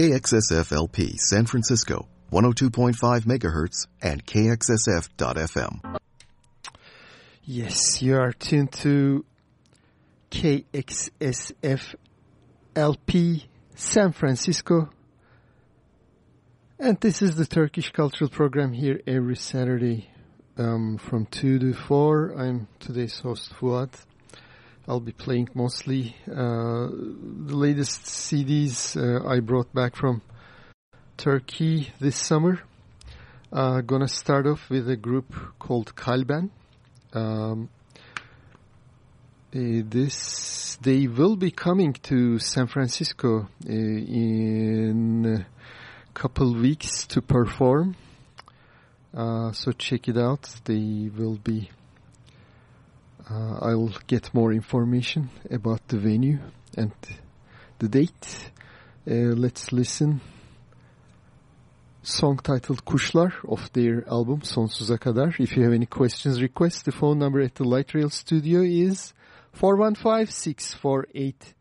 KXSFLP San Francisco, 102.5 megahertz and KXSF.FM. Yes, you are tuned to KXSF LP San Francisco. And this is the Turkish Cultural Program here every Saturday um, from 2 to 4. I'm today's host Fuat. I'll be playing mostly uh, the latest CDs uh, I brought back from Turkey this summer. Uh, gonna start off with a group called Kalben. Um, uh, this they will be coming to San Francisco uh, in a couple weeks to perform. Uh, so check it out. They will be. Uh, I'll get more information about the venue and the date. Uh, let's listen song titled Kuşlar of their album Sonsuza Kadar. If you have any questions, requests, the phone number at the Light Rail studio is 415 648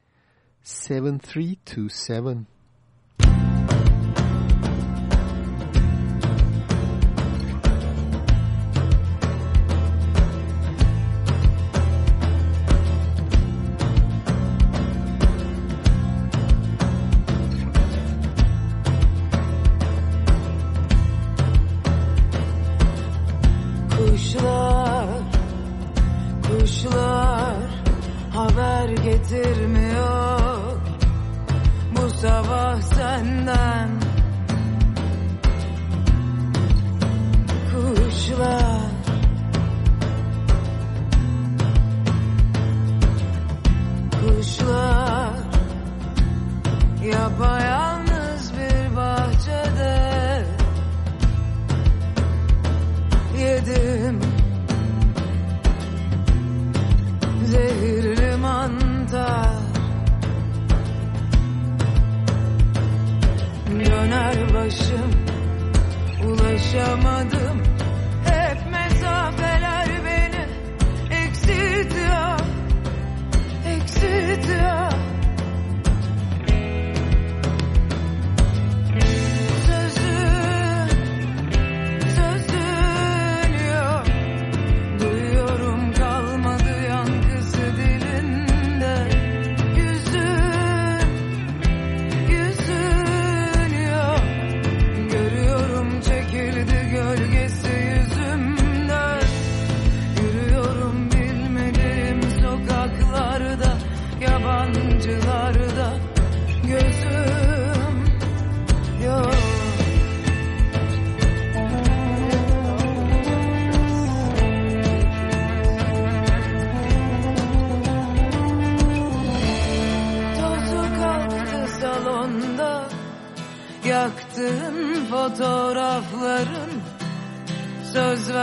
7327.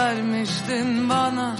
vermiştin bana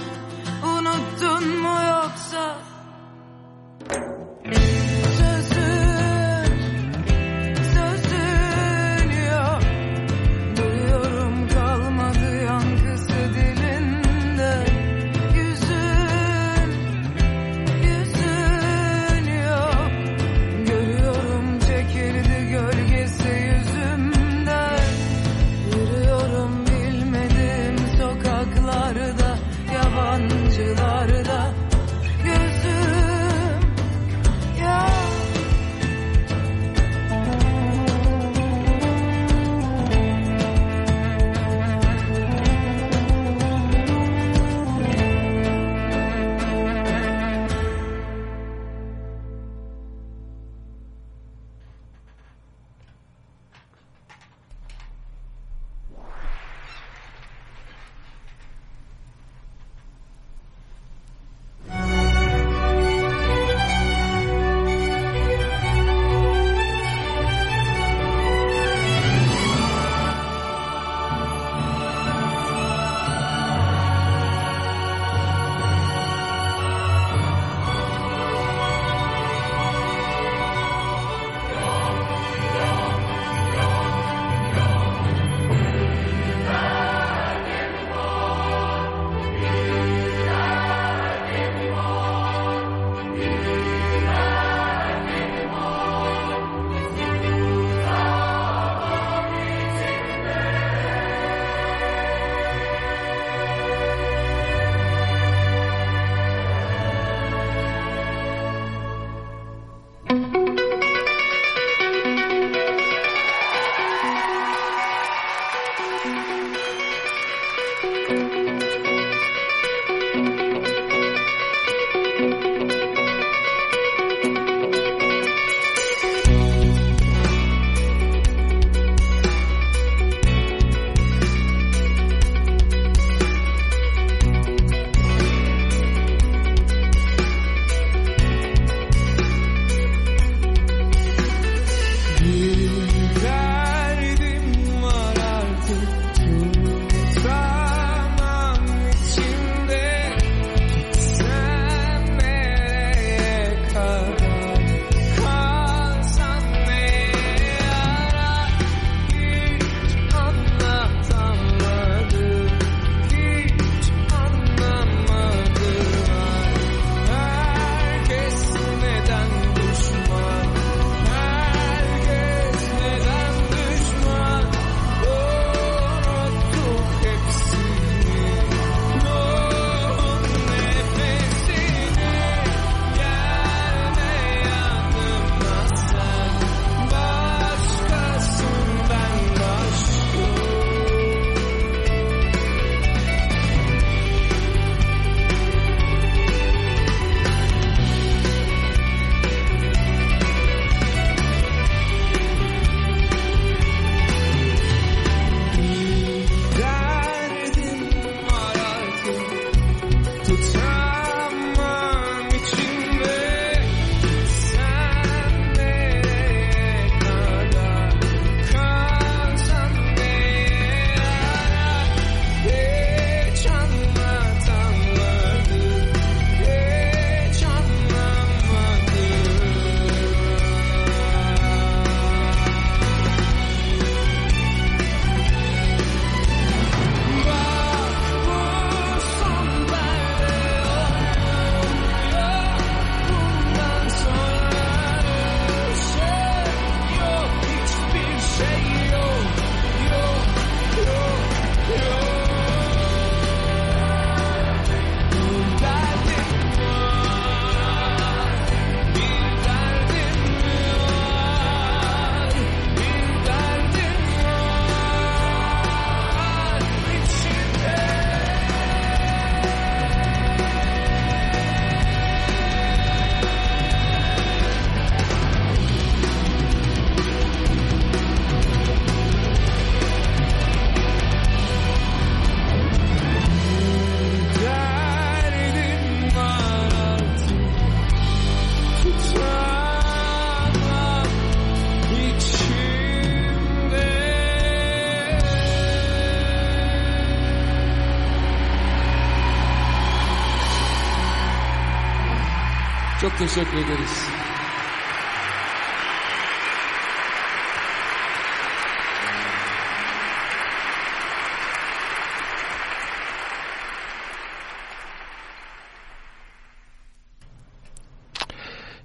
teşekkür ederiz.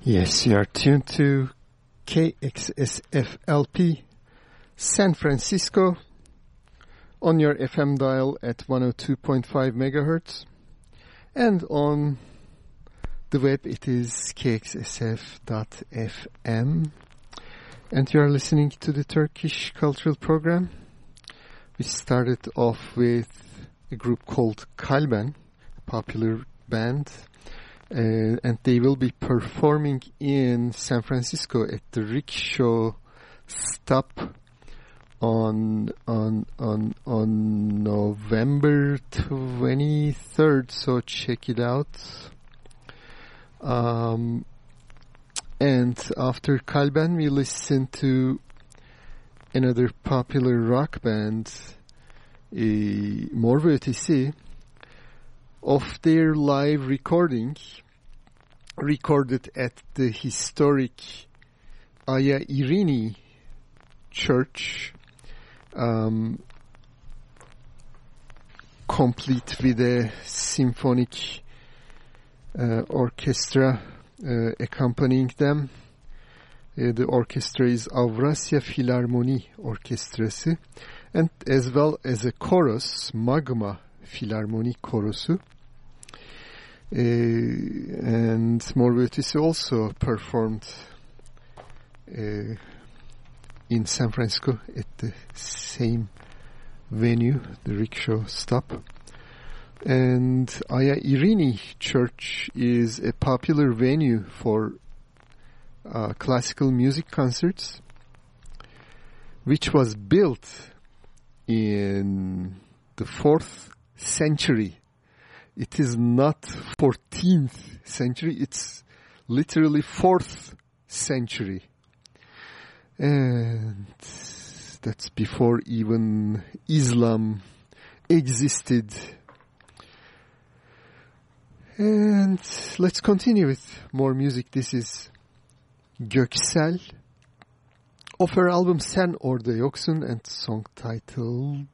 Yes, you are tuned to KXSFLP San Francisco on your FM dial at 102.5 megahertz and on the web it is kxsf.fm and you are listening to the Turkish Cultural Program. We started off with a group called Kalben, a popular band uh, and they will be performing in San Francisco at the Rickshaw Stop on on on on November 23rd. So check it out. Um, and after Kalben, we listen to another popular rock band, uh, Mor ve Ötesi, of their live recording recorded at the historic Aya Irini church um, complete with a symphonic orchestra uh, accompanying them. Uh, the orchestra is Avrasya Filarmoni Orkestrası and as well as a chorus, Magma Filarmoni Korosu. Uh, and Mor ve also performed uh, in San Francisco at the same venue, the rickshaw stop. And Aya Irini Church is a popular venue for uh, classical music concerts, which was built in the fourth century it is not 14th century, it's literally 4th century. And that's before even Islam existed. And let's continue with more music. This is Göksel of her album Sen Orada Yoksun and song titled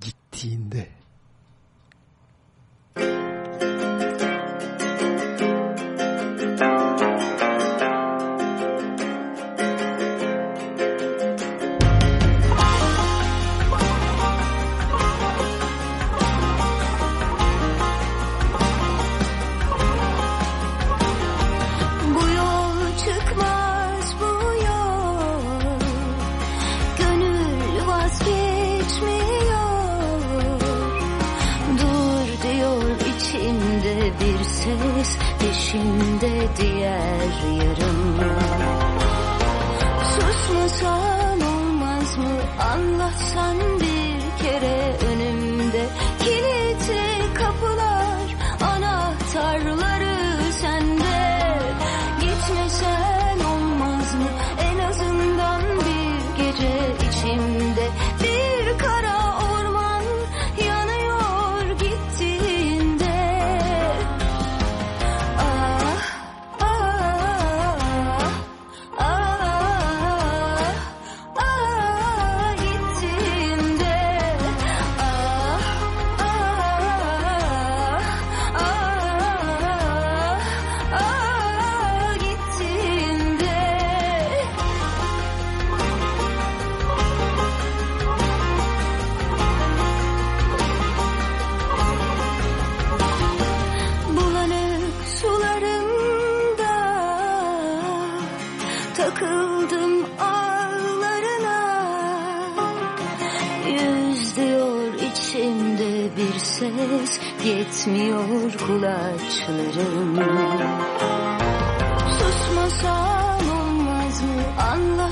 Gittiğinde. Yetmiyor kulaçlarım. Susmasan olmaz mı? Anlatsan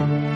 Uçurum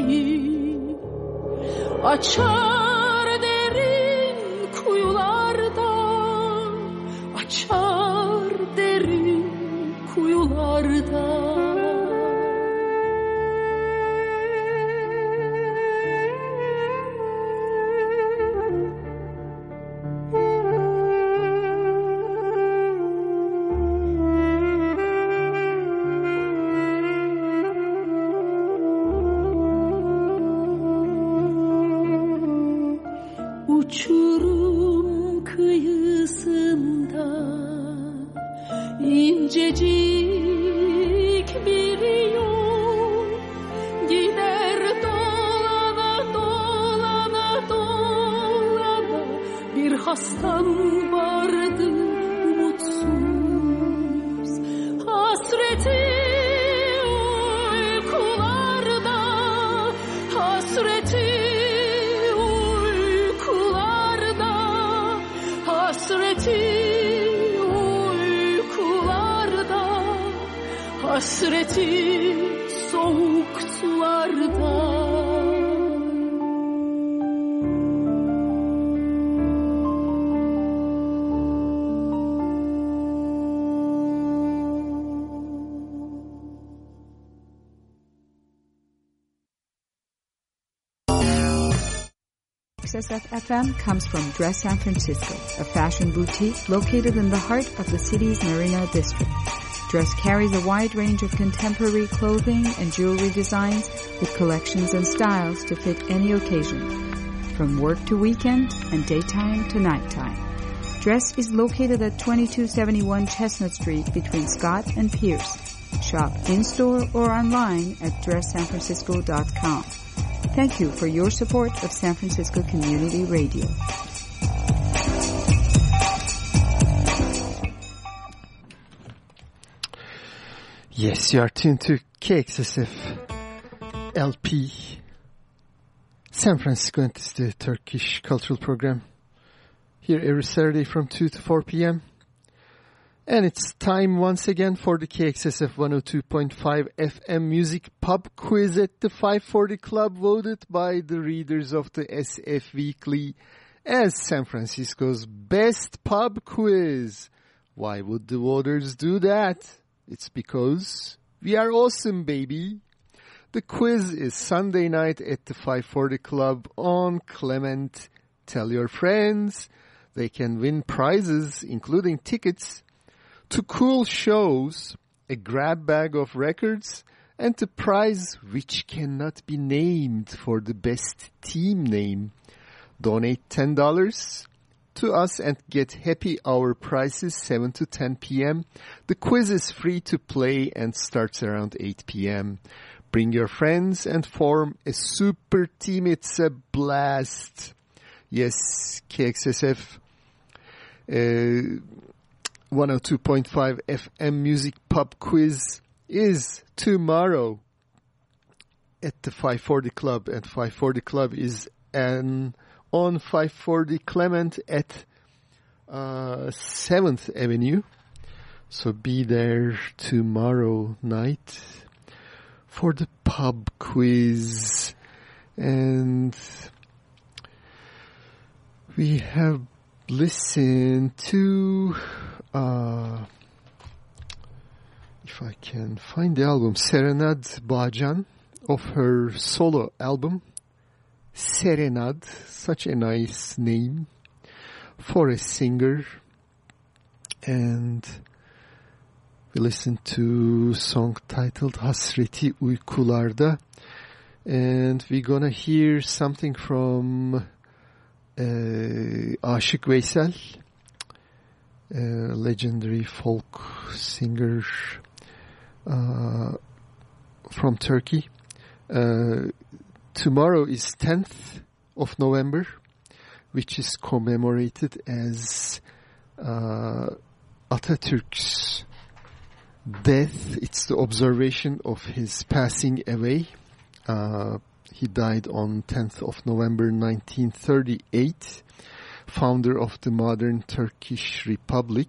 给我车 hasreti soğuk sularda comes from Dress San Francisco, a fashion boutique located in the heart of the city's Marina district. Dress carries a wide range of contemporary clothing and jewelry designs with collections and styles to fit any occasion, from work to weekend and daytime to nighttime. Dress is located at 2271 Chestnut Street between Scott and Pierce. Shop in-store or online at dresssanfrancisco.com. Thank you for your support of San Francisco Community Radio. Yes, you are tuned to KXSF LP San Francisco, and the Turkish cultural program here every Saturday from 2 to 4 p.m. And it's time once again for the KXSF 102.5 FM Music Pub Quiz at the 540 Club voted by the readers of the SF Weekly as San Francisco's best pub quiz. Why would the voters do that? It's because we are awesome, baby. The quiz is Sunday night at the 540 Club on Clement. Tell your friends. They can win prizes, including tickets to cool shows, a grab bag of records, and the prize which cannot be named for the best team name. Donate $10 to us and get happy hour prices 7 to 10 p.m. The quiz is free to play and starts around 8 p.m. Bring your friends and form a super team. It's a blast. Yes, KXSF uh, 102.5 FM Music Pub Quiz is tomorrow at the 540 Club. And 540 Club is an on 540 Clement at uh, 7th Avenue. So be there tomorrow night for the pub quiz. And we have listened to, uh, if I can find the album, Serenad Bağcan of her solo album. Serenad, such a nice name for a singer. And we listened to song titled Hasreti Uykularda. And we're gonna hear something from uh, Aşık Veysel, a legendary folk singer uh, from Turkey. Uh, tomorrow is 10th of November, which is commemorated as uh, Atatürk's death. It's the observation of his passing away. Uh, he died on 10th of November 1938, founder of the modern Turkish Republic.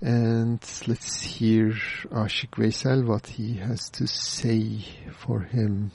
And let's hear Aşık Veysel, what he has to say for him.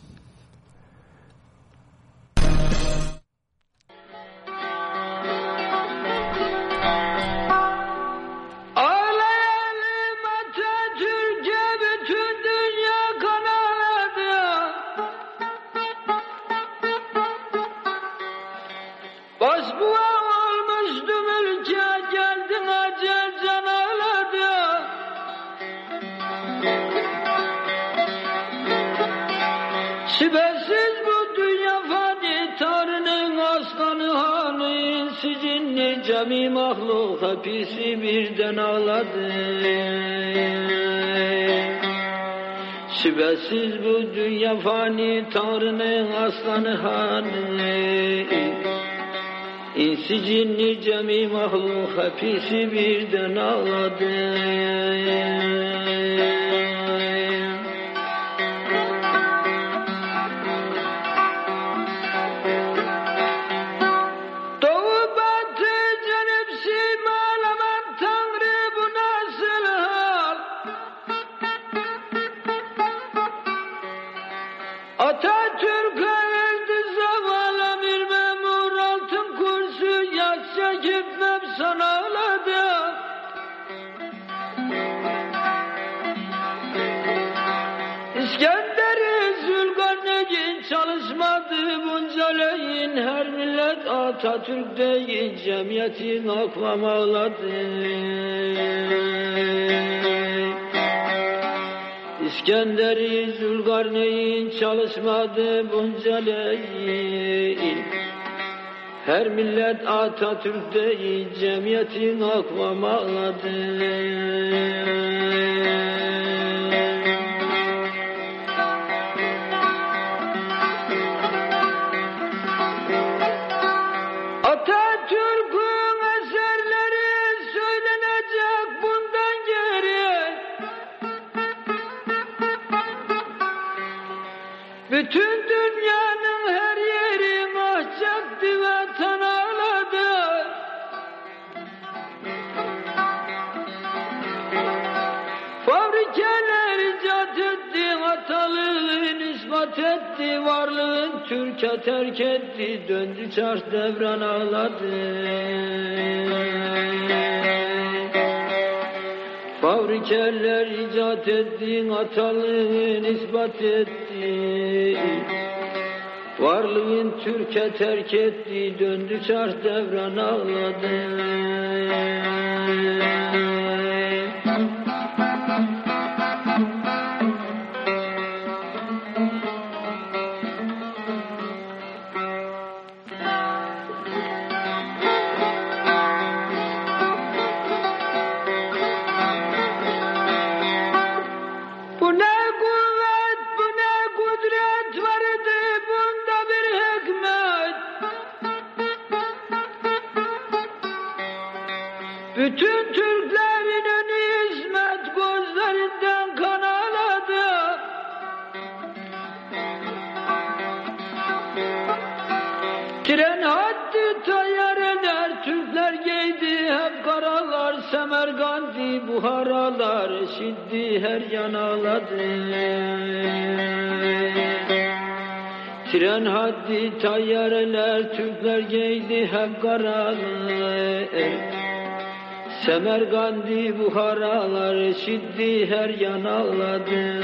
Today. mülke terk etti, döndü çarh devran ağladı. her yanaladı Tren haddi tayyareler Türkler geydi hep karalı. E, Semergandi buharalar şiddi her yanaladı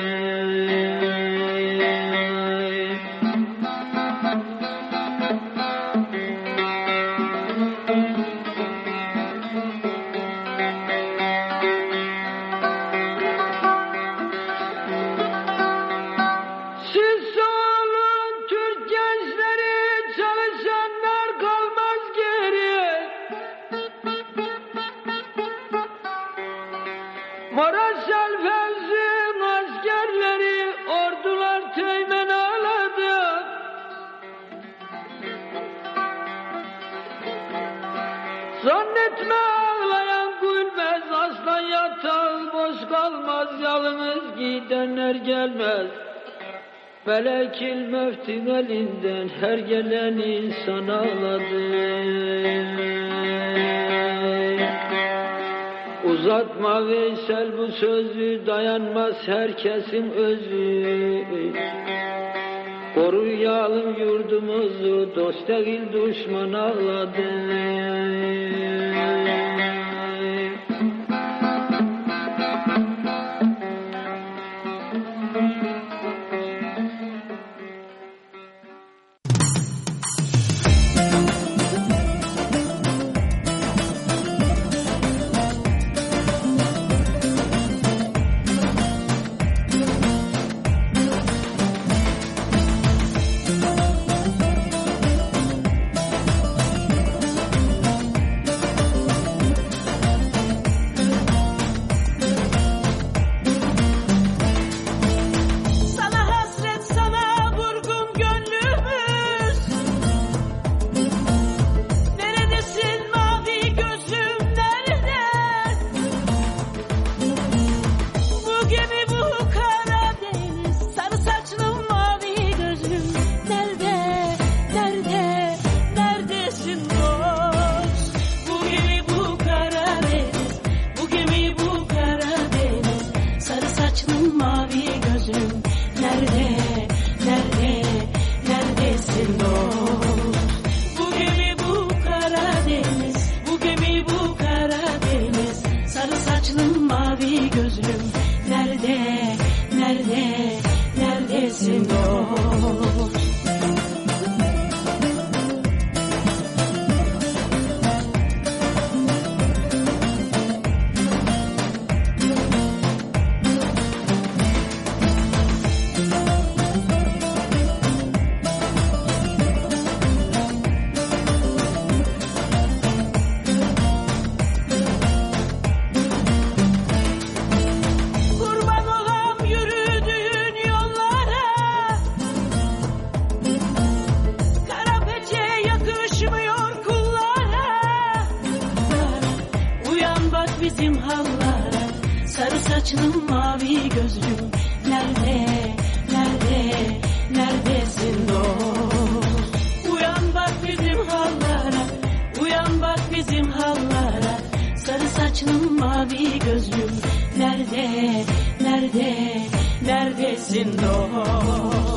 gelmez. Melekil mevtin elinden her gelen insan ağladı. Uzatma Veysel bu sözü dayanmaz herkesin özü. Koruyalım yurdumuzu dost değil düşman ağladı. 心动。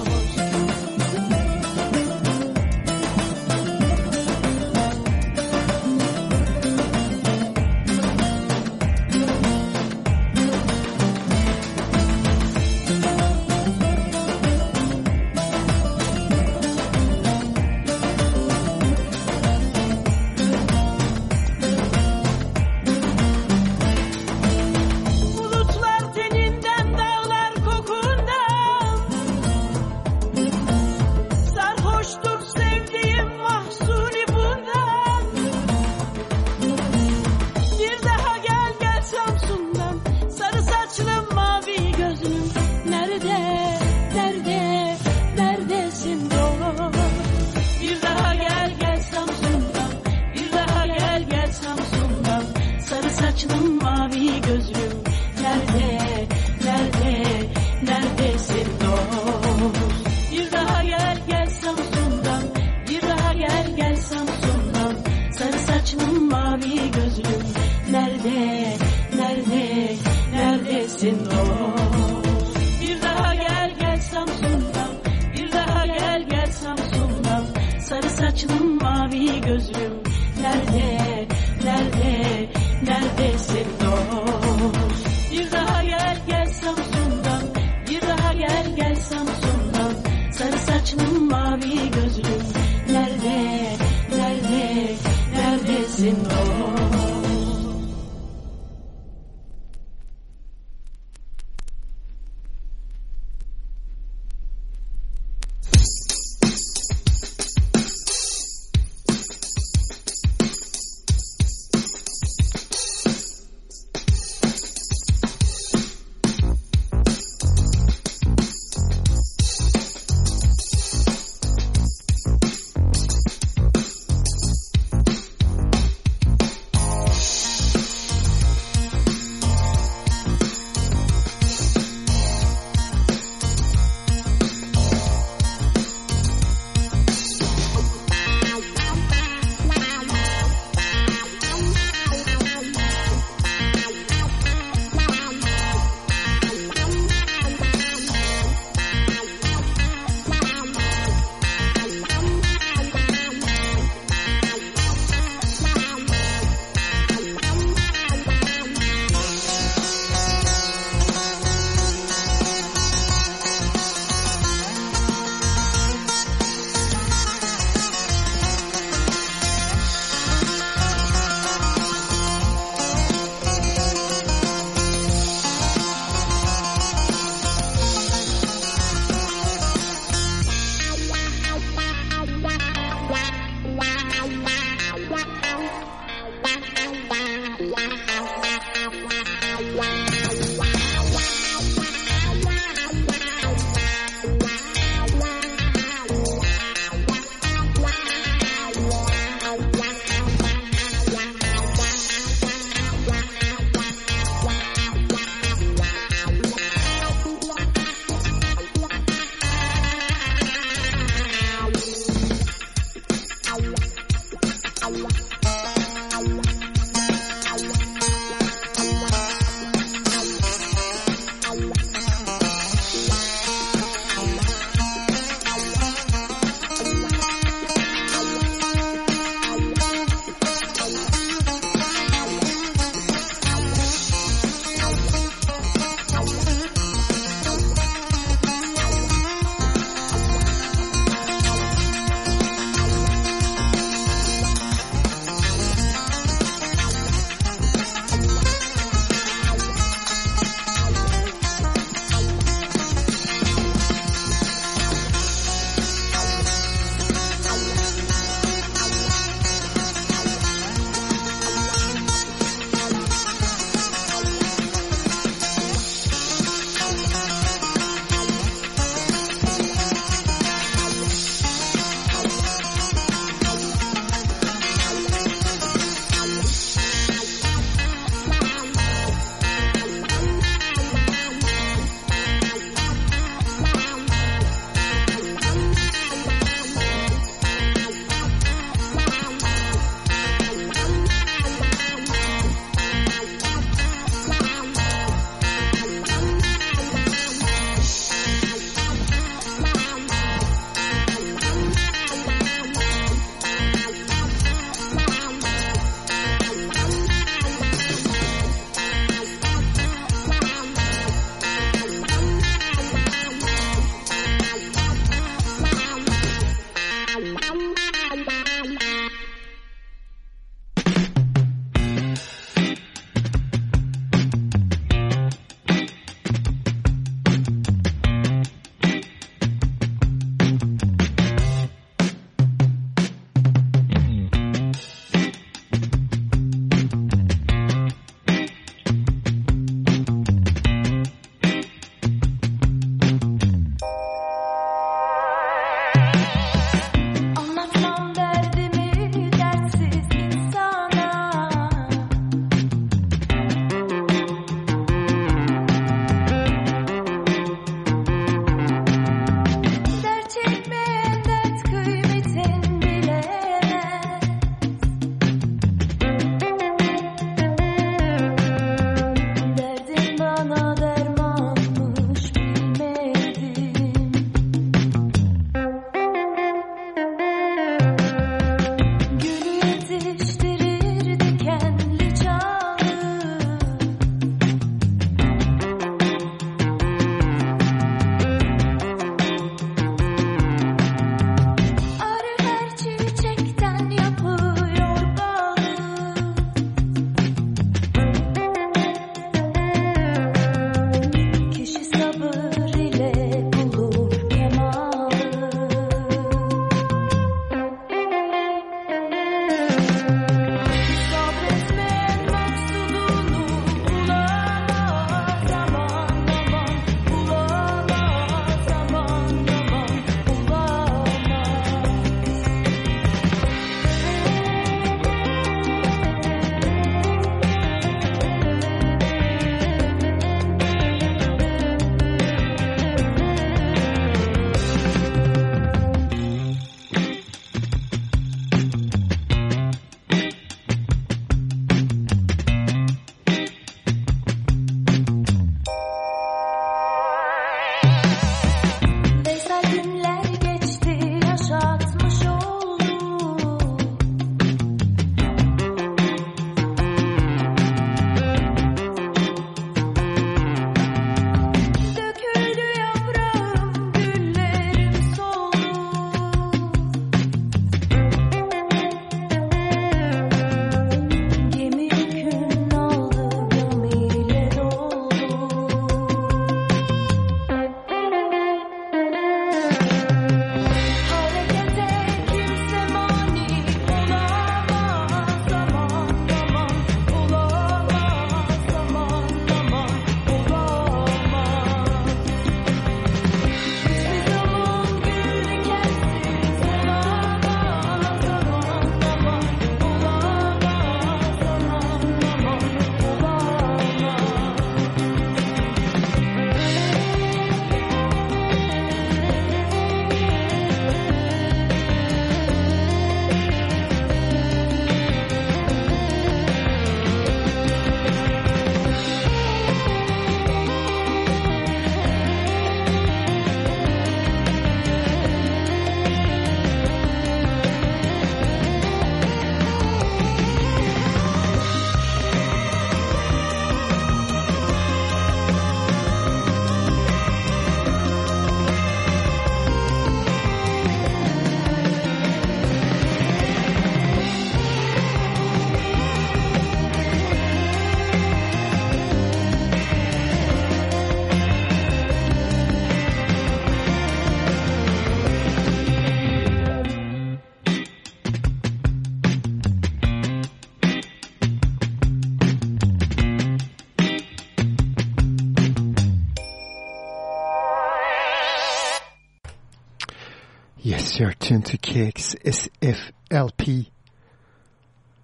To KXSFLP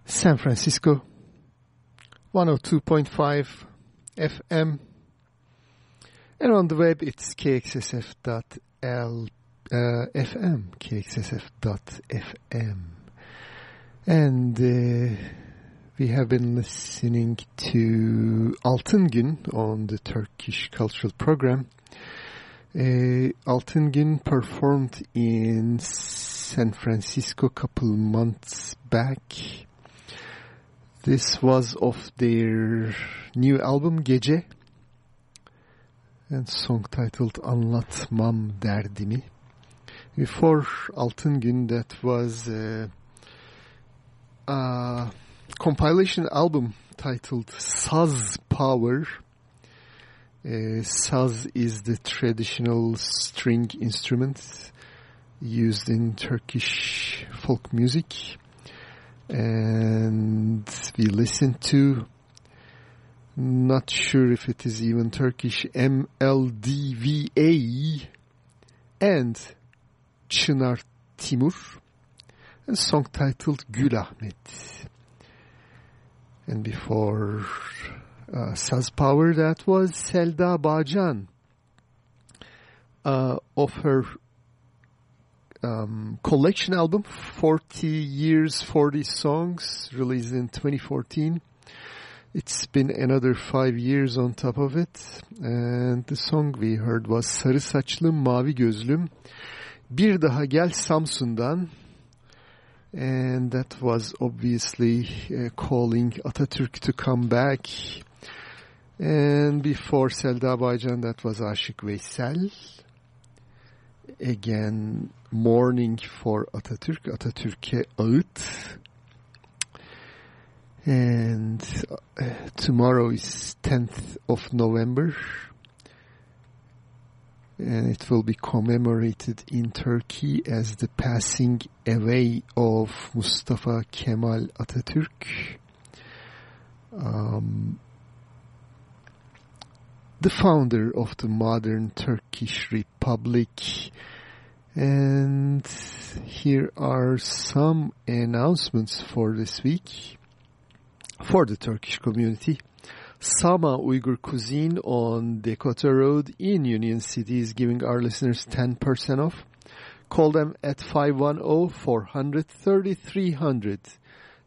San Francisco 102.5 FM and on the web it's kxsf.l uh, FM kxsf.fm and uh, we have been listening to Altın Gün on the Turkish Cultural Program uh, Altın Gün performed in San Francisco a couple months back. This was of their new album Gece and song titled Anlatmam Derdimi. Before Altın Gün that was a, a compilation album titled Saz Power uh, saz is the traditional string instrument used in Turkish folk music. And we listen to, not sure if it is even Turkish, mlova and Çınar Timur, a song titled Gül Ahmet. And before uh, Saz Power, that was Selda Bağcan uh, of her um, collection album, 40 Years, 40 Songs, released in 2014. It's been another five years on top of it. And the song we heard was Sarı Saçlım Mavi Gözlüm. Bir Daha Gel Samsun'dan. And that was obviously uh, calling Atatürk to come back and before Selda Bağcan, that was Aşık Veysel. Again, mourning for Atatürk, Atatürk'e ağıt. And uh, tomorrow is 10th of November. And it will be commemorated in Turkey as the passing away of Mustafa Kemal Atatürk. Um, the founder of the modern Turkish Republic. And here are some announcements for this week for the Turkish community. Sama Uyghur Cuisine on Dakota Road in Union City is giving our listeners 10% off. Call them at 510-400-3300.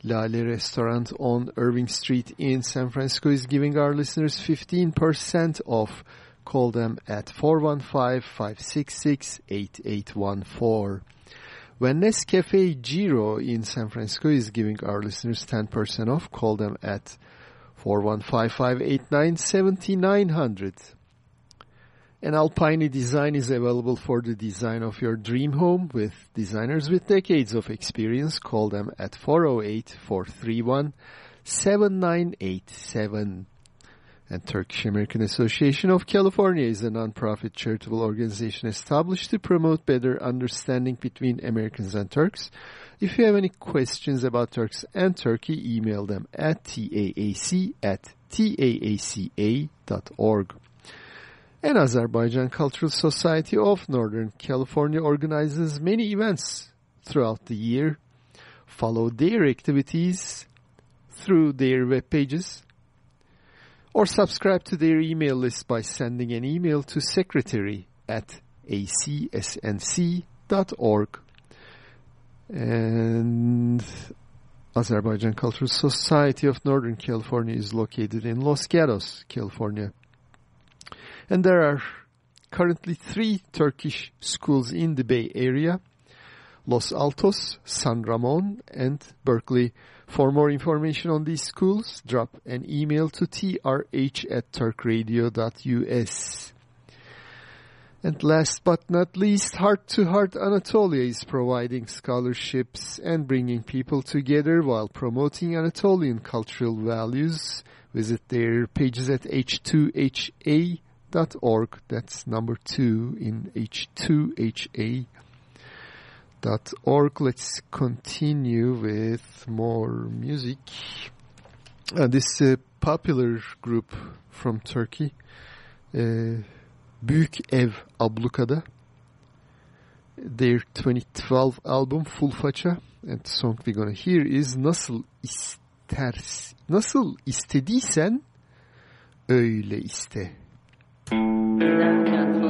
Lale Restaurant on Irving Street in San Francisco is giving our listeners 15% off. Call them at 415-566-8814. When Nescafe Giro in San Francisco is giving our listeners 10% off, call them at 415-589-7900. An Alpine design is available for the design of your dream home with designers with decades of experience. Call them at 408-431-7987. And Turkish American Association of California is a nonprofit charitable organization established to promote better understanding between Americans and Turks. If you have any questions about Turks and Turkey, email them at taac at taaca.org. And Azerbaijan Cultural Society of Northern California organizes many events throughout the year. Follow their activities through their web pages or subscribe to their email list by sending an email to secretary at acsnc.org. And Azerbaijan Cultural Society of Northern California is located in Los Gatos, California. And there are currently three Turkish schools in the Bay Area, Los Altos, San Ramon, and Berkeley. For more information on these schools, drop an email to trh at turkradio.us. And last but not least, Heart to Heart Anatolia is providing scholarships and bringing people together while promoting Anatolian cultural values. Visit their pages at h2ha.org. .Org, that's number two in h2ha dot org. Let's continue with more music. Uh, this uh, popular group from Turkey, uh, Büyük Ev Ablukada, their 2012 album Full Faça. And the song we're gonna hear is Nasıl ister Nasıl istediysen öyle işte. Yanından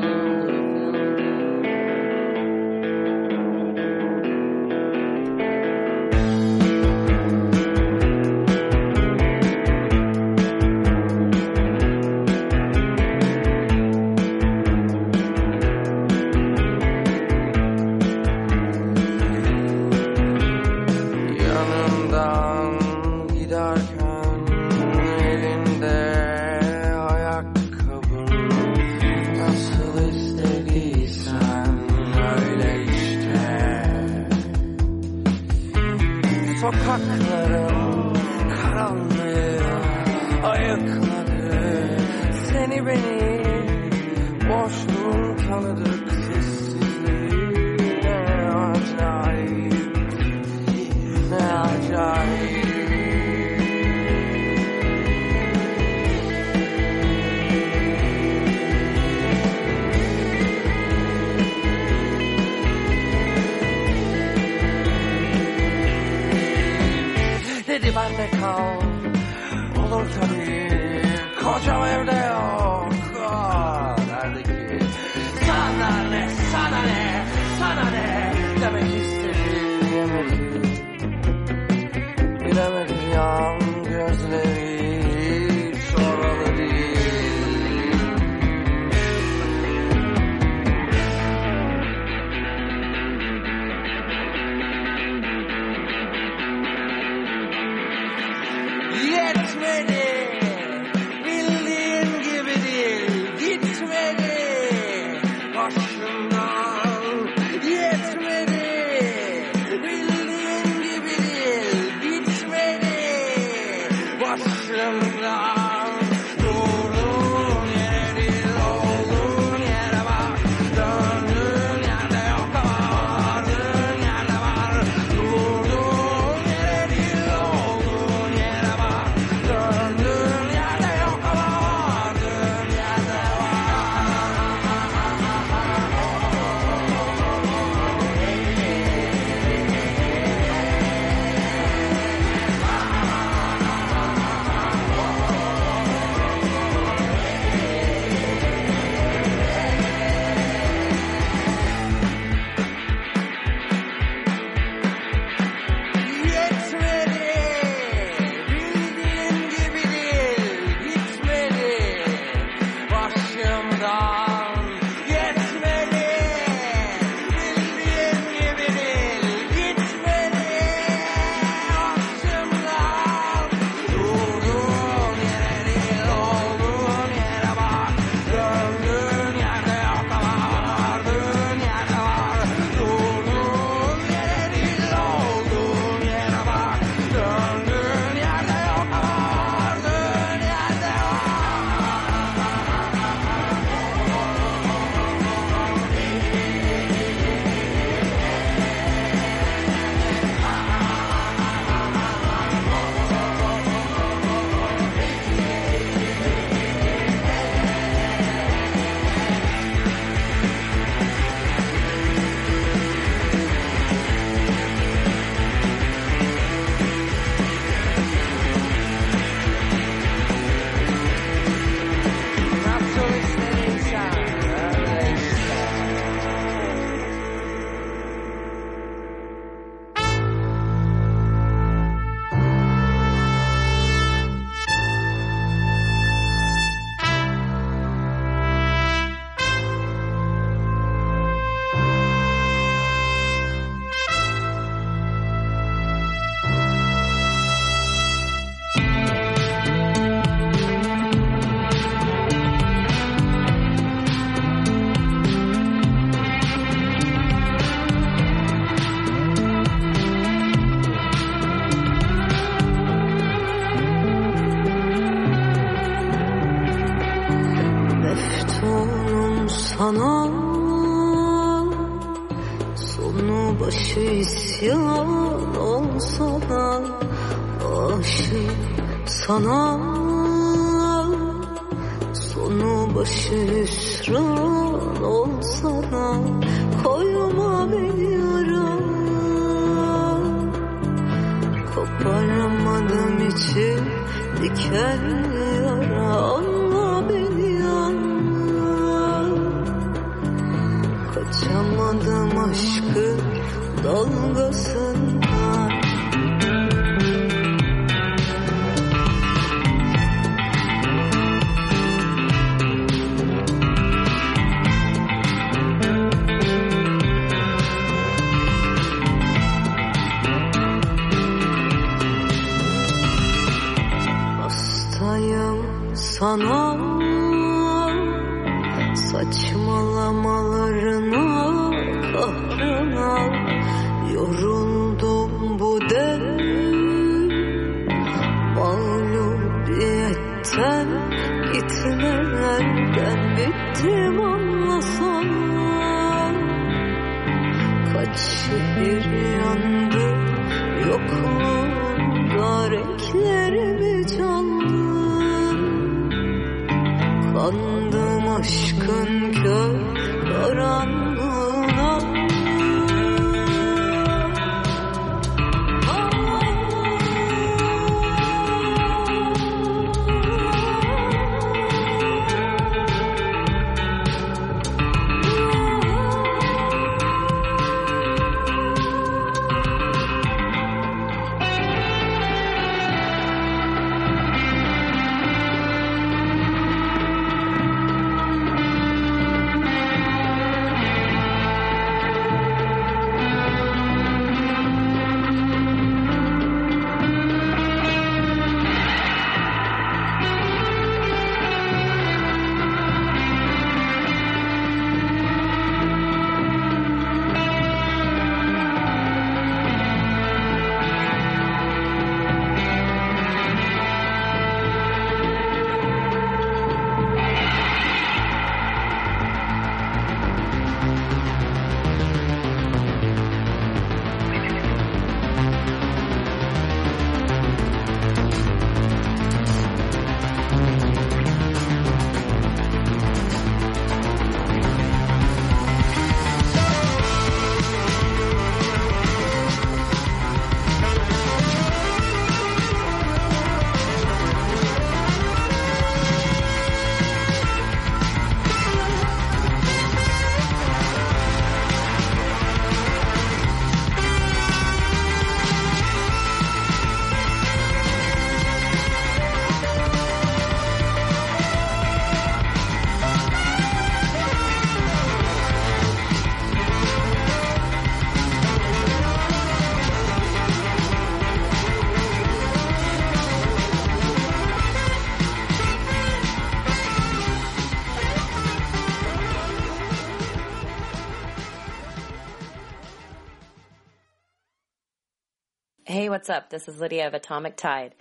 what's up? This is Lydia of Atomic Tide.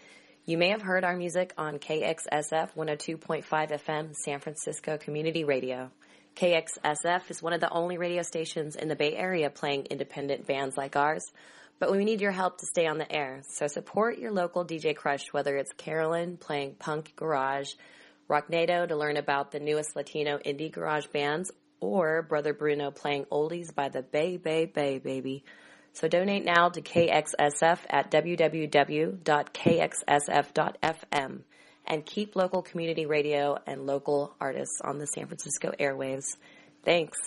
You may have heard our music on KXSF 102.5 FM San Francisco Community Radio. KXSF is one of the only radio stations in the Bay Area playing independent bands like ours, but we need your help to stay on the air. So support your local DJ crush, whether it's Carolyn playing punk garage, Rocknado to learn about the newest Latino indie garage bands, or Brother Bruno playing oldies by the Bay Bay Bay baby. So donate now to KXSF at www.kxsf.fm and keep local community radio and local artists on the San Francisco airwaves. Thanks.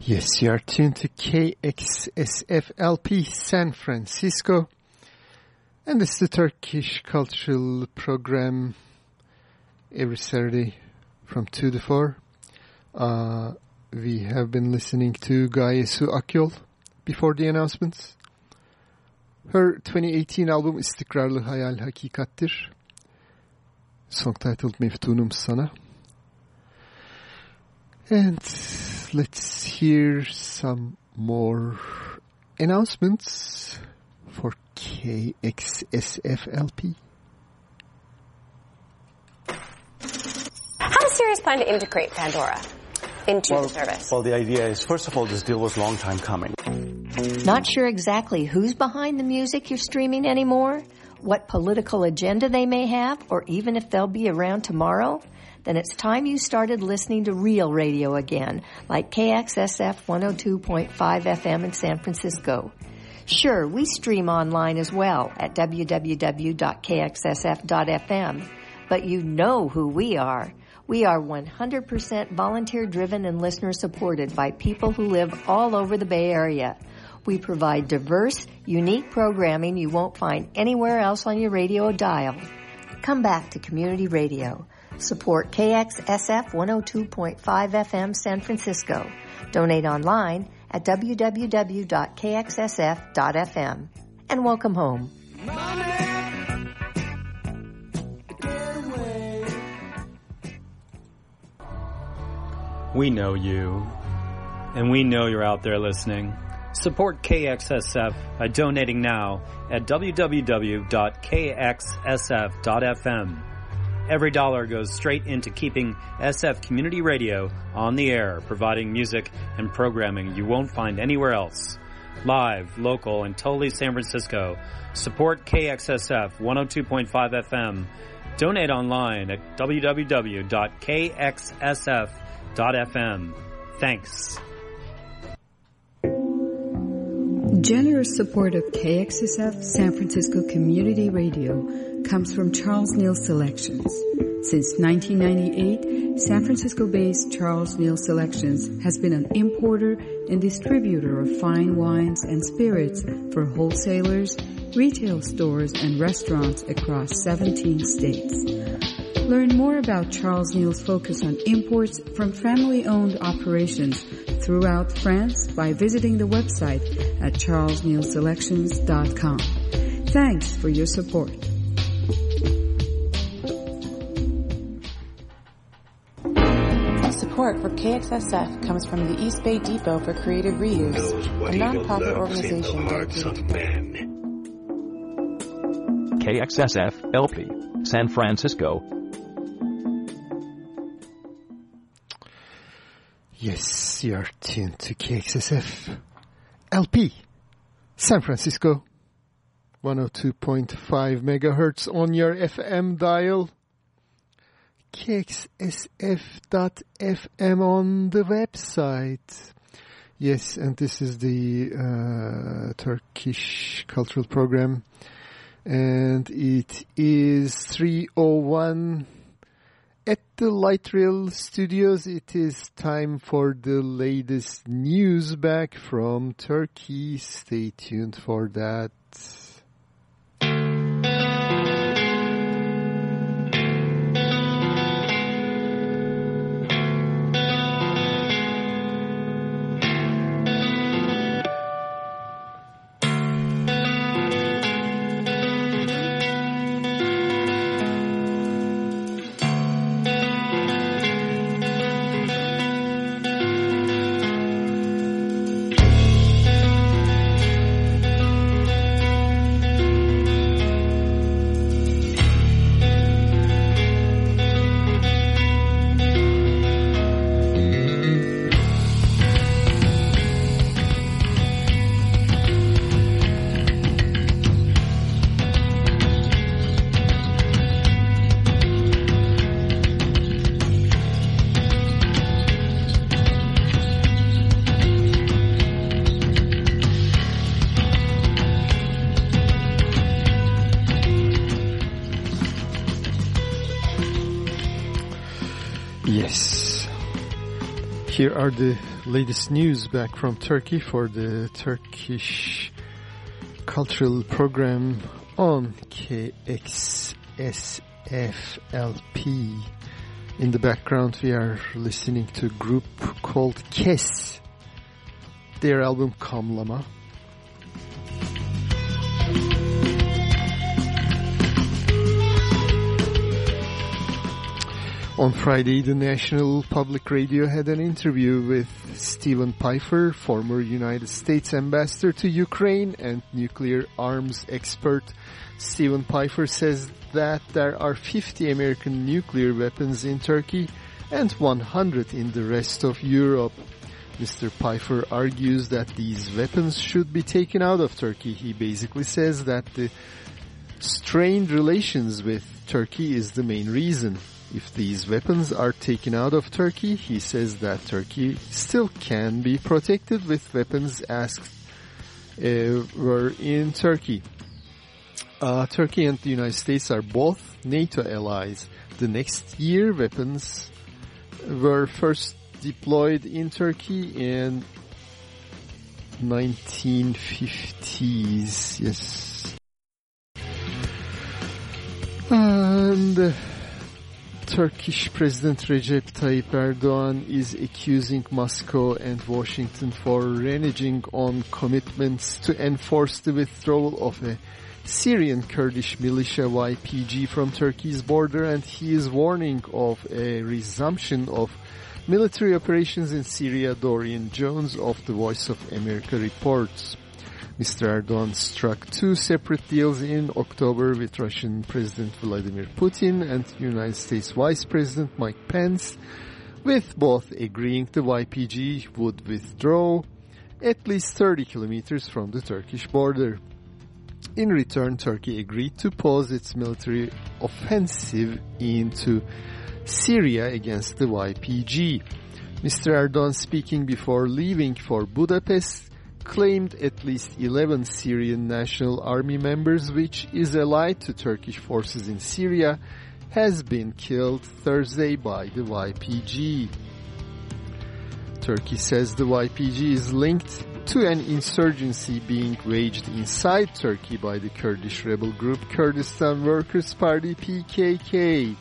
Yes, you are tuned to KXSFLP San Francisco. And this is the Turkish cultural program every Saturday from 2 to 4. Uh, we have been listening to Gaye Su Akyol before the announcements. Her 2018 album İstikrarlı Hayal Hakikattir. Song titled Meftunum Sana. And let's hear some more announcements for KXSFLP. How does Sirius plan to integrate Pandora into well, the service? Well, the idea is, first of all, this deal was a long time coming. Not sure exactly who's behind the music you're streaming anymore? what political agenda they may have, or even if they'll be around tomorrow? Then it's time you started listening to real radio again, like KXSF 102.5 FM in San Francisco. Sure, we stream online as well at www.kxsf.fm, but you know who we are. We are 100% volunteer driven and listener supported by people who live all over the Bay Area. We provide diverse, unique programming you won't find anywhere else on your radio dial. Come back to community radio. Support KXSF 102.5 FM San Francisco. Donate online at www.kxsf.fm. And welcome home. We know you, and we know you're out there listening. Support KXSF by donating now at www.kxsf.fm. Every dollar goes straight into keeping SF Community Radio on the air, providing music and programming you won't find anywhere else. Live, local, and totally San Francisco. Support KXSF 102.5 FM. Donate online at www.kxsf.fm. Thanks. Generous support of KXSF San Francisco Community Radio comes from Charles Neal Selections. Since 1998, San Francisco-based Charles Neal Selections has been an importer and distributor of fine wines and spirits for wholesalers, retail stores, and restaurants across 17 states. Learn more about Charles Neal's focus on imports from family-owned operations throughout France by visiting the website at charlesnealselections.com. Thanks for your support. Support for KXSF comes from the East Bay Depot for Creative Reuse, a nonprofit organization dedicated to KXSF LP, San Francisco. Yes, you're tuned to KXSF LP, San Francisco, 102.5 megahertz on your FM dial, KXSF.FM on the website. Yes, and this is the uh, Turkish cultural program, and it is 301 at the Light Rail Studios, it is time for the latest news back from Turkey. Stay tuned for that. Here are the latest news back from Turkey for the Turkish cultural program on KXSFLP. In the background we are listening to a group called Kes. Their album Kamlama. On Friday, the National Public Radio had an interview with Steven Pifer, former United States ambassador to Ukraine and nuclear arms expert. Steven Pifer says that there are 50 American nuclear weapons in Turkey and 100 in the rest of Europe. Mr. Pifer argues that these weapons should be taken out of Turkey. He basically says that the strained relations with Turkey is the main reason. If these weapons are taken out of Turkey, he says that Turkey still can be protected with weapons asked uh, were in Turkey. Uh, Turkey and the United States are both NATO allies. The next year, weapons were first deployed in Turkey in 1950s. Yes. And Turkish President Recep Tayyip Erdogan is accusing Moscow and Washington for reneging on commitments to enforce the withdrawal of a Syrian Kurdish militia YPG from Turkey's border and he is warning of a resumption of military operations in Syria, Dorian Jones of the Voice of America reports. Mr. Erdogan struck two separate deals in October with Russian President Vladimir Putin and United States Vice President Mike Pence, with both agreeing the YPG would withdraw at least 30 kilometers from the Turkish border. In return, Turkey agreed to pause its military offensive into Syria against the YPG. Mr. Erdogan speaking before leaving for Budapest claimed at least 11 Syrian National Army members, which is allied to Turkish forces in Syria, has been killed Thursday by the YPG. Turkey says the YPG is linked to an insurgency being waged inside Turkey by the Kurdish rebel group Kurdistan Workers' Party PKK.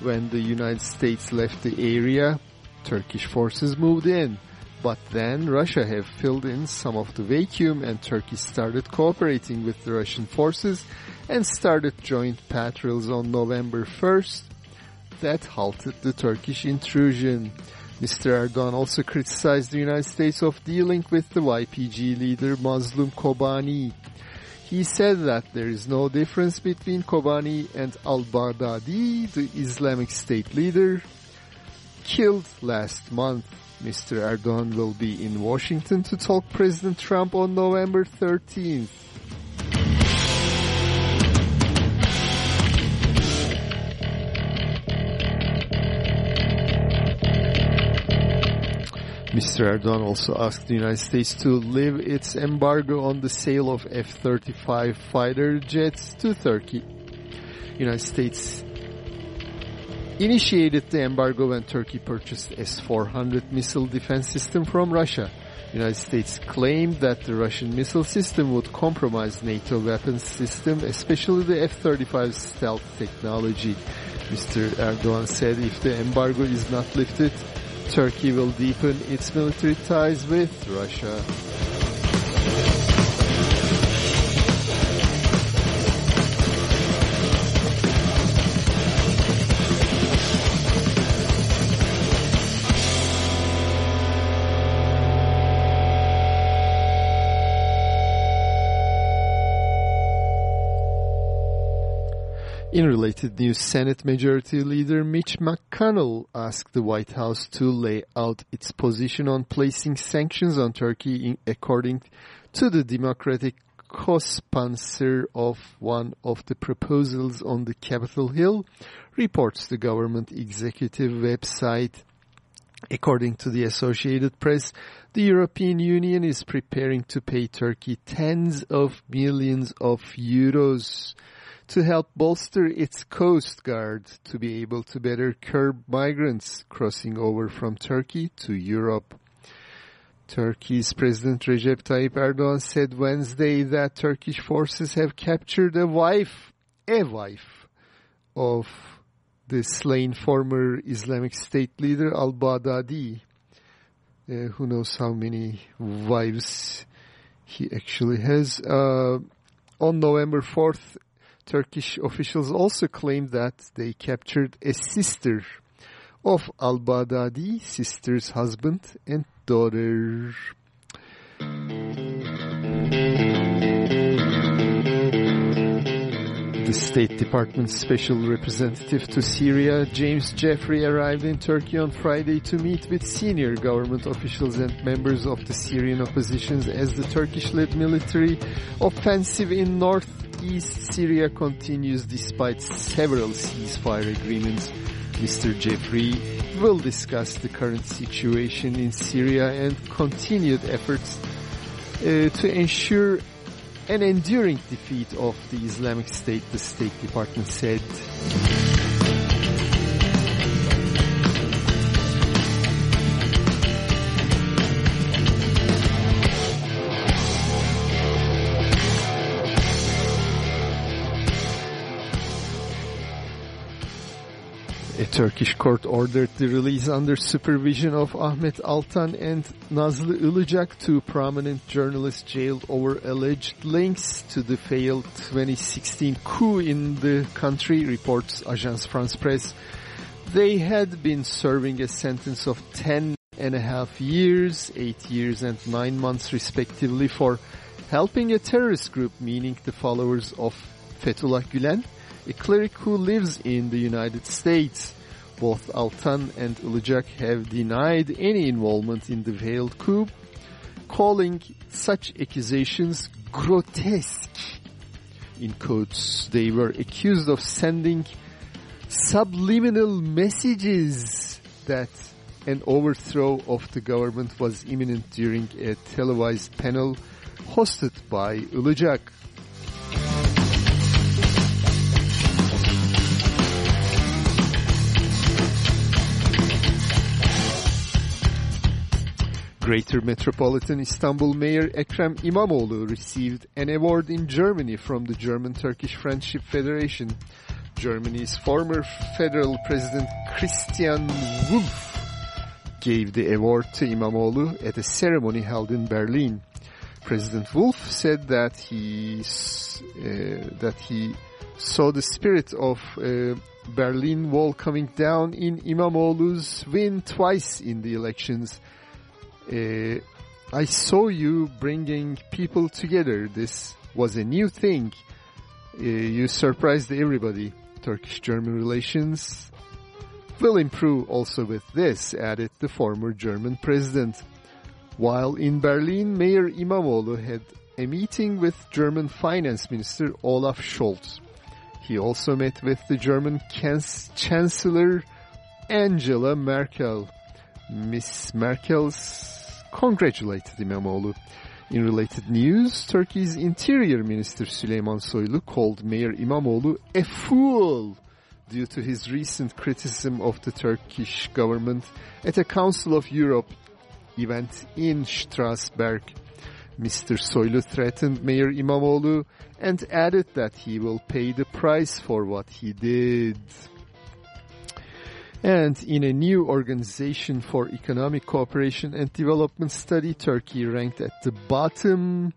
When the United States left the area, Turkish forces moved in. But then Russia have filled in some of the vacuum and Turkey started cooperating with the Russian forces and started joint patrols on November 1st. That halted the Turkish intrusion. Mr. Erdogan also criticized the United States of dealing with the YPG leader Mazlum Kobani. He said that there is no difference between Kobani and al-Baghdadi, the Islamic State leader, killed last month. Mr. Erdogan will be in Washington to talk President Trump on November 13th. Mr. Erdogan also asked the United States to lift its embargo on the sale of F-35 fighter jets to Turkey. United States initiated the embargo when Turkey purchased S-400 missile defense system from Russia. United States claimed that the Russian missile system would compromise NATO weapons system, especially the F-35 stealth technology. Mr. Erdogan said if the embargo is not lifted, Turkey will deepen its military ties with Russia. In related news, Senate Majority Leader Mitch McConnell asked the White House to lay out its position on placing sanctions on Turkey in, according to the Democratic co-sponsor of one of the proposals on the Capitol Hill, reports the government executive website. According to the Associated Press, the European Union is preparing to pay Turkey tens of millions of euros to help bolster its coast guard to be able to better curb migrants crossing over from Turkey to Europe. Turkey's President Recep Tayyip Erdogan said Wednesday that Turkish forces have captured a wife, a wife of the slain former Islamic State leader al-Baghdadi. Uh, who knows how many wives he actually has. Uh, on November 4th, Turkish officials also claimed that they captured a sister of al-Baghdadi, sister's husband and daughter. The State Department's special representative to Syria, James Jeffrey, arrived in Turkey on Friday to meet with senior government officials and members of the Syrian oppositions as the Turkish-led military offensive in north East Syria continues despite several ceasefire agreements. Mr. Jeffrey will discuss the current situation in Syria and continued efforts uh, to ensure an enduring defeat of the Islamic State, the State Department said. Turkish court ordered the release under supervision of Ahmet Altan and Nazlı Ilıcak, two prominent journalists jailed over alleged links to the failed 2016 coup in the country, reports Agence France Presse. They had been serving a sentence of 10 and a half years, 8 years and 9 months respectively for helping a terrorist group, meaning the followers of Fethullah Gülen, a cleric who lives in the United States. Both Altan and Ilıcak have denied any involvement in the veiled coup, calling such accusations grotesque. In quotes, they were accused of sending subliminal messages that an overthrow of the government was imminent during a televised panel hosted by Ilıcak. Greater Metropolitan Istanbul Mayor Ekrem İmamoğlu received an award in Germany from the German-Turkish Friendship Federation. Germany's former federal president Christian Wulff gave the award to İmamoğlu at a ceremony held in Berlin. President Wulff said that he uh, that he saw the spirit of uh, Berlin Wall coming down in İmamoğlu's win twice in the elections. Uh, I saw you bringing people together. This was a new thing. Uh, you surprised everybody. Turkish-German relations will improve also with this, added the former German president. While in Berlin, Mayor İmamoğlu had a meeting with German Finance Minister Olaf Scholz. He also met with the German Chancellor Angela Merkel. Miss Merkel's congratulated İmamoğlu. In related news, Turkey's Interior Minister Süleyman Soylu called Mayor İmamoğlu a fool due to his recent criticism of the Turkish government at a Council of Europe event in Strasbourg. Mr. Soylu threatened Mayor İmamoğlu and added that he will pay the price for what he did. And in a new Organization for Economic Cooperation and Development study, Turkey ranked at the bottom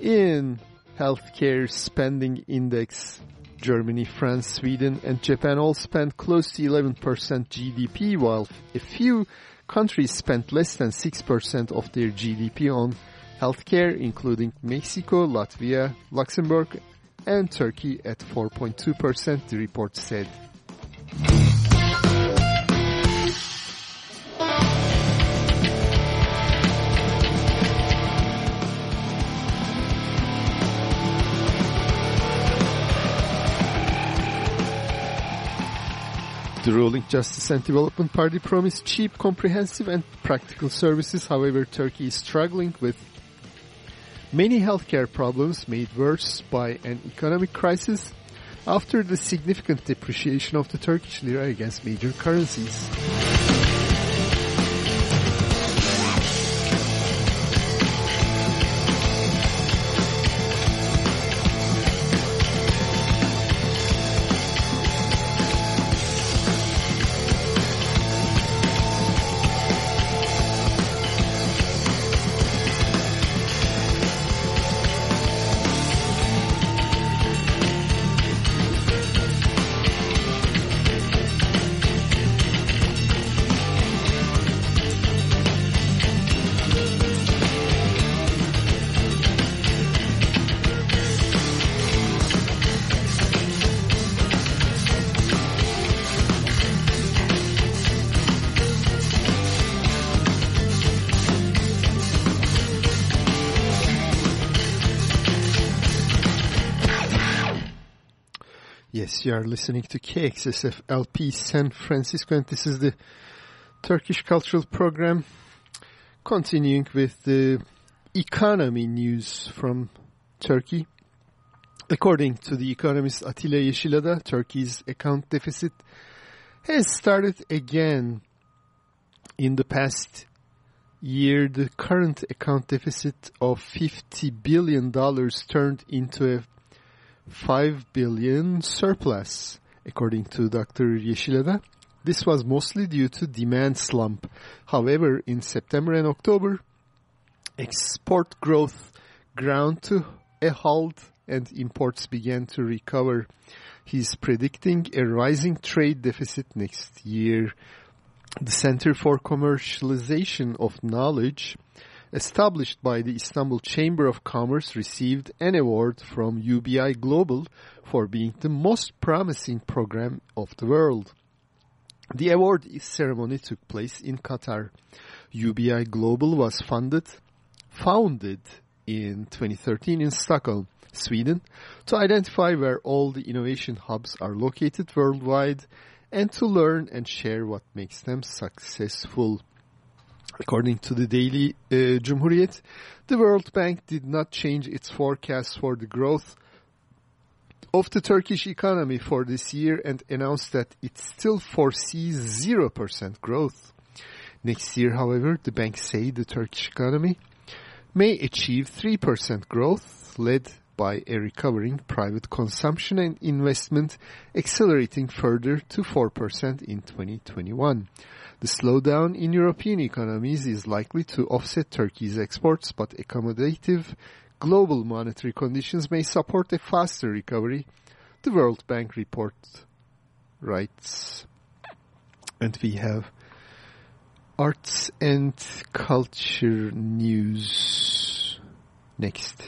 in healthcare spending index. Germany, France, Sweden, and Japan all spent close to 11% GDP, while a few countries spent less than 6% of their GDP on healthcare, including Mexico, Latvia, Luxembourg, and Turkey at 4.2%, the report said. The ruling Justice and Development Party promised cheap, comprehensive and practical services. However, Turkey is struggling with many healthcare problems made worse by an economic crisis after the significant depreciation of the Turkish lira against major currencies. You are listening to KXSF LP San Francisco, and this is the Turkish Cultural Program. Continuing with the economy news from Turkey. According to the economist Atilla Yeşilada, Turkey's account deficit has started again in the past year. The current account deficit of $50 billion turned into a 5 billion surplus, according to Dr. Yeşilada. This was mostly due to demand slump. However, in September and October, export growth ground to a halt and imports began to recover. He's predicting a rising trade deficit next year. The Center for Commercialization of Knowledge established by the Istanbul Chamber of Commerce, received an award from UBI Global for being the most promising program of the world. The award ceremony took place in Qatar. UBI Global was funded, founded in 2013 in Stockholm, Sweden, to identify where all the innovation hubs are located worldwide and to learn and share what makes them successful. According to the daily uh, Cumhuriyet, the World Bank did not change its forecast for the growth of the Turkish economy for this year and announced that it still foresees 0% growth. Next year, however, the bank say the Turkish economy may achieve 3% growth, led by a recovering private consumption and investment accelerating further to 4% in 2021. The slowdown in European economies is likely to offset Turkey's exports, but accommodative global monetary conditions may support a faster recovery, the World Bank report writes. And we have arts and culture news next.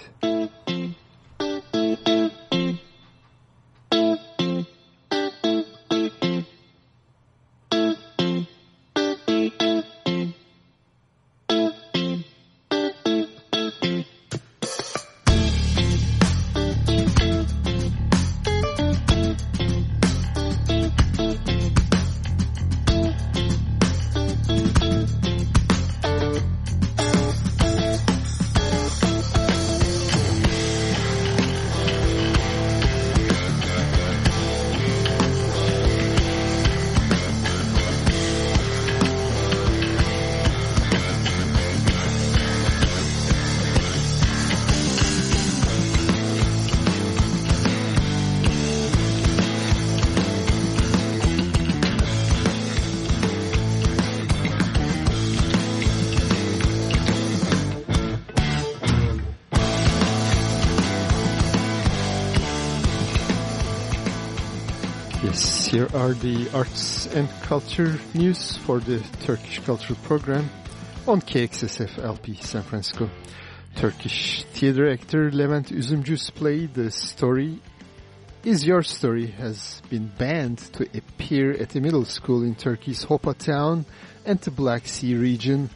Are the arts and culture news for the Turkish Cultural Program on KXSF LP San Francisco. Turkish theater actor Levent Üzümcü's play The Story Is Your Story has been banned to appear at a middle school in Turkey's Hopa town and the Black Sea region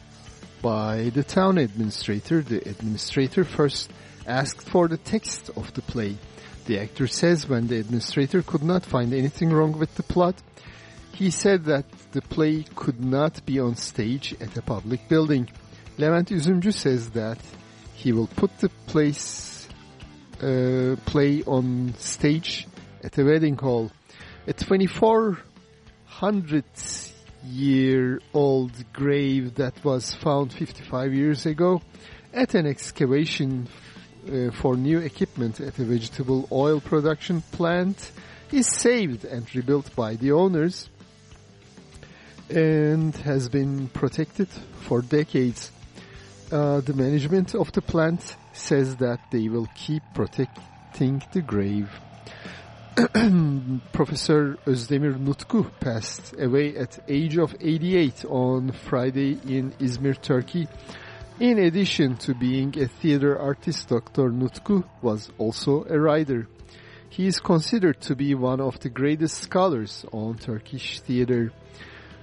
by the town administrator. The administrator first asked for the text of the play. The actor says when the administrator could not find anything wrong with the plot, he said that the play could not be on stage at a public building. Levent Üzümcü says that he will put the place, uh, play on stage at a wedding hall. A 2400 year old grave that was found 55 years ago at an excavation uh, for new equipment at a vegetable oil production plant is saved and rebuilt by the owners and has been protected for decades. Uh, the management of the plant says that they will keep protecting the grave. Professor Özdemir Nutku passed away at age of 88 on Friday in Izmir, Turkey. In addition to being a theater artist, Dr. Nutku was also a writer. He is considered to be one of the greatest scholars on Turkish theater.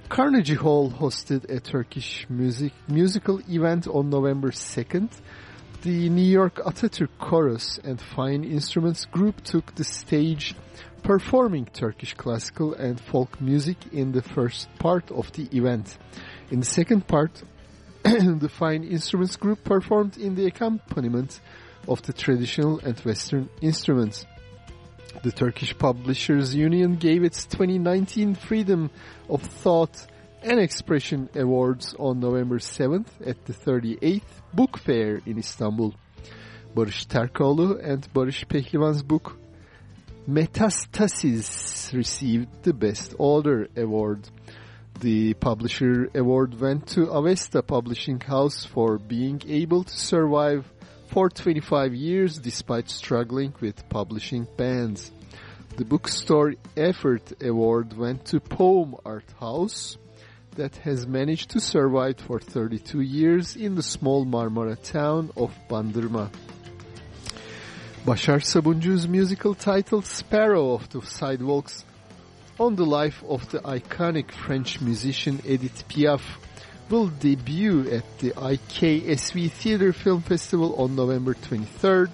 Carnegie Hall hosted a Turkish music musical event on November 2nd. The New York Atatürk Chorus and Fine Instruments Group took the stage performing Turkish classical and folk music in the first part of the event. In the second part, the fine instruments group performed in the accompaniment of the traditional and western instruments. The Turkish Publishers Union gave its 2019 Freedom of Thought and Expression Awards on November 7th at the 38th Book Fair in Istanbul. Barış Terkoğlu and Barış Pehlivan's book Metastasis received the Best Author Award. The Publisher Award went to Avesta Publishing House for being able to survive for 25 years despite struggling with publishing bans. The Bookstore Effort Award went to Poem Art House that has managed to survive for 32 years in the small Marmara town of Bandırma. Başar Sabuncu's musical title Sparrow of the Sidewalks on the life of the iconic French musician Edith Piaf will debut at the IKSV Theatre Film Festival on November 23rd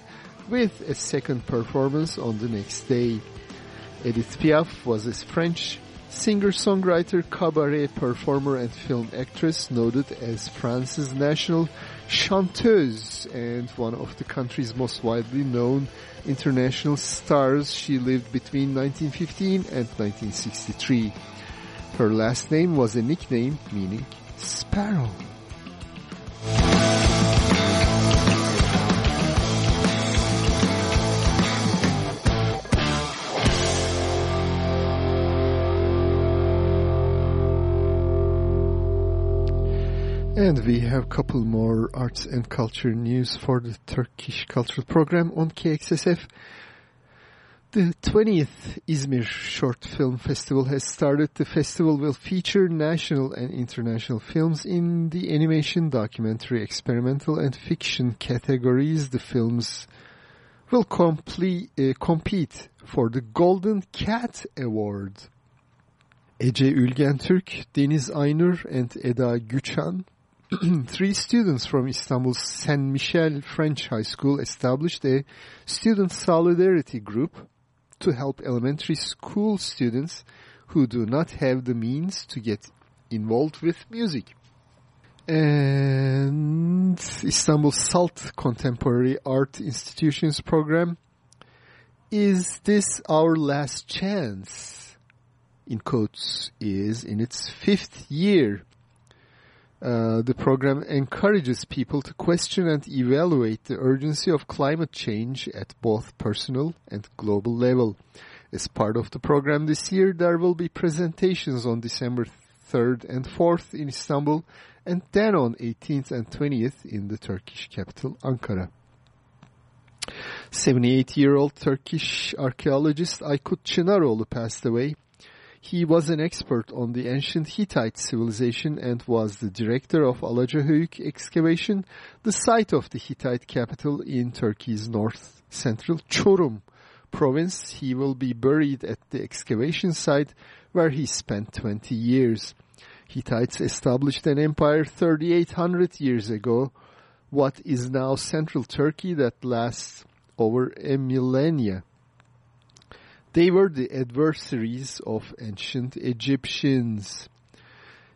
with a second performance on the next day. Edith Piaf was a French singer-songwriter, cabaret performer and film actress noted as France's national chanteuse and one of the country's most widely known international stars. She lived between 1915 and 1963. Her last name was a nickname meaning sparrow. And we have a couple more arts and culture news for the Turkish Cultural Program on KXSF. The 20th Izmir Short Film Festival has started. The festival will feature national and international films in the animation, documentary, experimental and fiction categories. The films will complete, uh, compete for the Golden Cat Award. Ece Ülgen Türk, Deniz Aynur and Eda Güçan three students from Istanbul's Saint Michel French High School established a student solidarity group to help elementary school students who do not have the means to get involved with music. And Istanbul SALT Contemporary Art Institutions program is this our last chance in quotes is in its fifth year uh, the program encourages people to question and evaluate the urgency of climate change at both personal and global level. As part of the program this year, there will be presentations on December 3rd and 4th in Istanbul and then on 18th and 20th in the Turkish capital Ankara. 78-year-old Turkish archaeologist Aykut Çınaroğlu passed away he was an expert on the ancient Hittite civilization and was the director of Alacahöyük excavation, the site of the Hittite capital in Turkey's north-central Çorum province. He will be buried at the excavation site where he spent 20 years. Hittites established an empire 3,800 years ago, what is now central Turkey that lasts over a millennia. They were the adversaries of ancient Egyptians.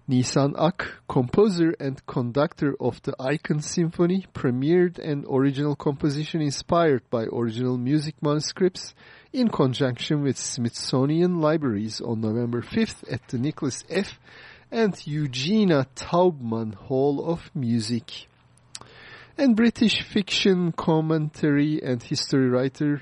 Nisan Ak, composer and conductor of the Icon Symphony, premiered an original composition inspired by original music manuscripts in conjunction with Smithsonian Libraries on November 5th at the Nicholas F. and Eugenia Taubman Hall of Music. And British fiction commentary and history writer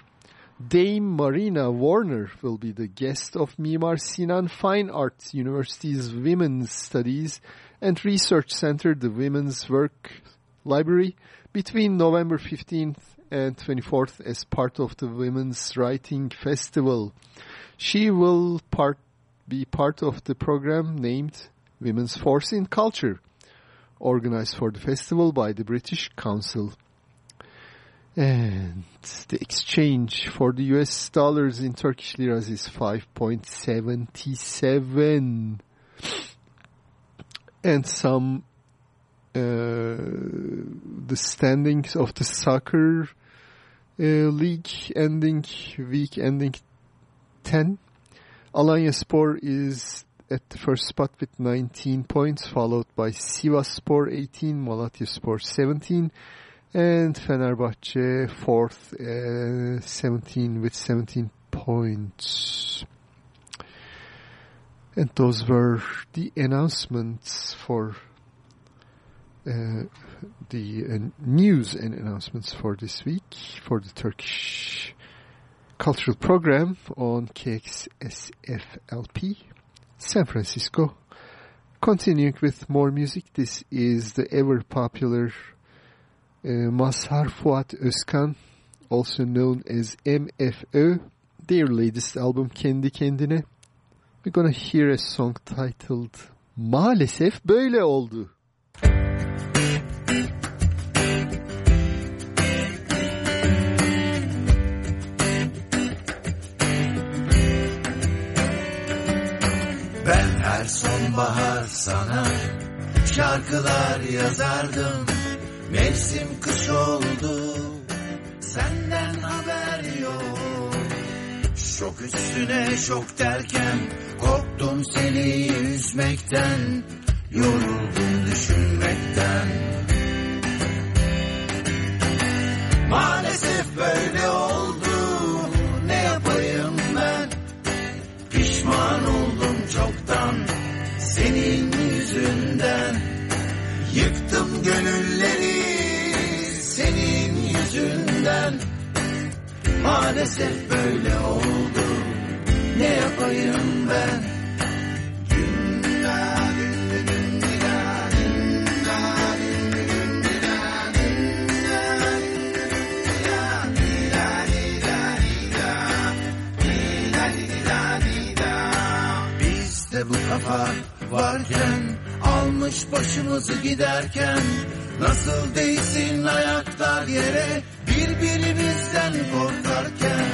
Dame Marina Warner will be the guest of Mimar Sinan Fine Arts University's Women's Studies and Research Center, the Women's Work Library, between November 15th and 24th as part of the Women's Writing Festival. She will part, be part of the program named Women's Force in Culture, organized for the festival by the British Council. And the exchange for the US dollars in Turkish liras is 5.77. And some, uh, the standings of the soccer uh, league ending, week ending 10. Alanya Spor is at the first spot with 19 points, followed by Sivas Spor 18, Malatya Spor 17, and Fenerbahce fourth, uh, 17 with 17 points. And those were the announcements for uh, the uh, news and announcements for this week for the Turkish cultural program on KXSFLP San Francisco. Continuing with more music, this is the ever popular uh, Mazhar Fuat Özkan, also known as MFÖ, their latest album Kendi Kendine. We're gonna hear a song titled Maalesef Böyle Oldu. Ben her sonbahar sana şarkılar yazardım. Mevsim kış oldu, senden haber yok. Şok üstüne şok derken korktum seni üzmekten. Yoruldum düşünmekten. Maalesef böyle oldu, Maalesef böyle oldu. Ne yapayım ben? Bizde bu kafa varken Almış başımızı giderken Nasıl değsin ayaklar yere Birbirimizden korkarken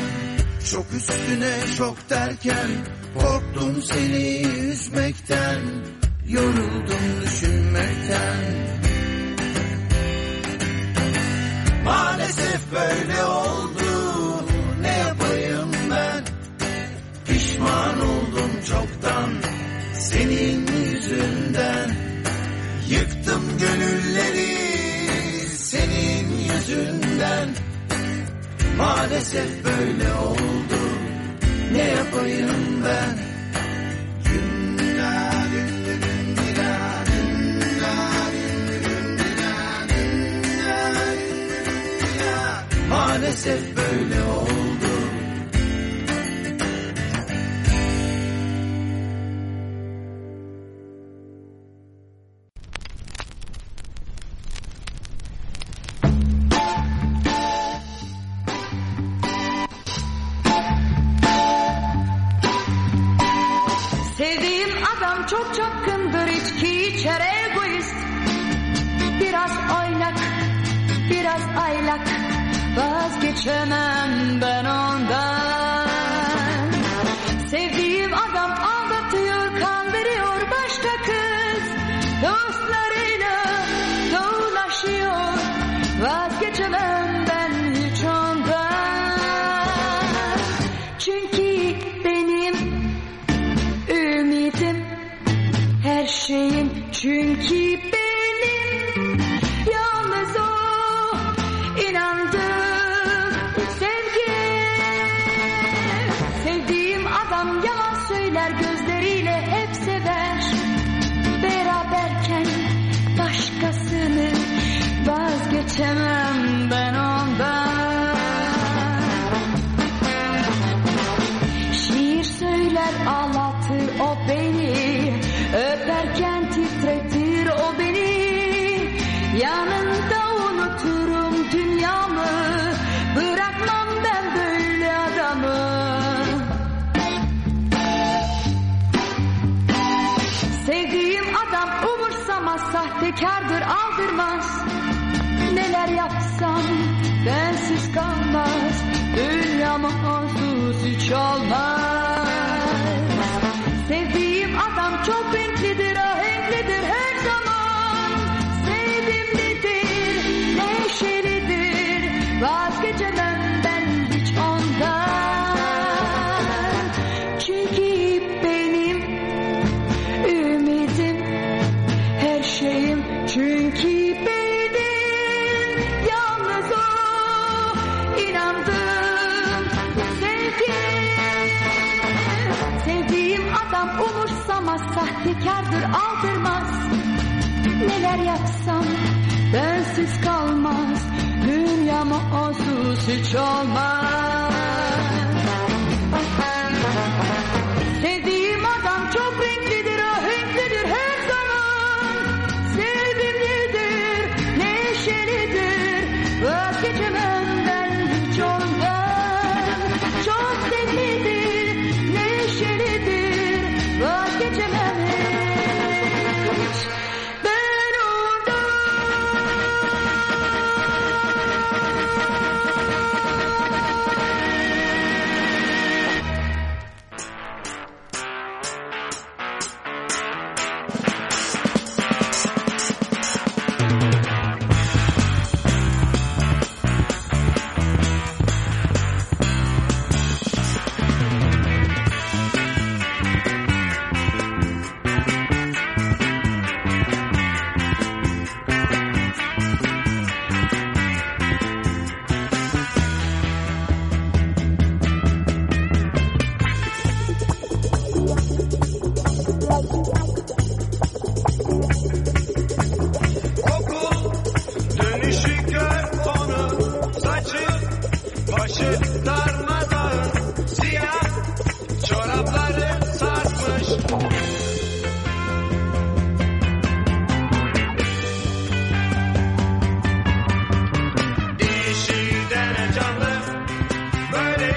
Şok üstüne şok derken Korktum seni üzmekten Yoruldum düşünmekten. Maalesef böyle oldu Ne yapayım ben? Pişman oldum çoktan senin yüzünden. Yıktım gönülleri senin yüzünden Maalesef böyle oldu. Ne yapayım ben? Maalesef böyle oldu çok çapkındır içki içer egoist. Biraz oynak, biraz aylak. Vazgeçemem ben ondan şeyim aldırmaz. Neler yapsam bensiz kalmaz. Dünyama onsuz hiç olmaz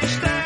Böyle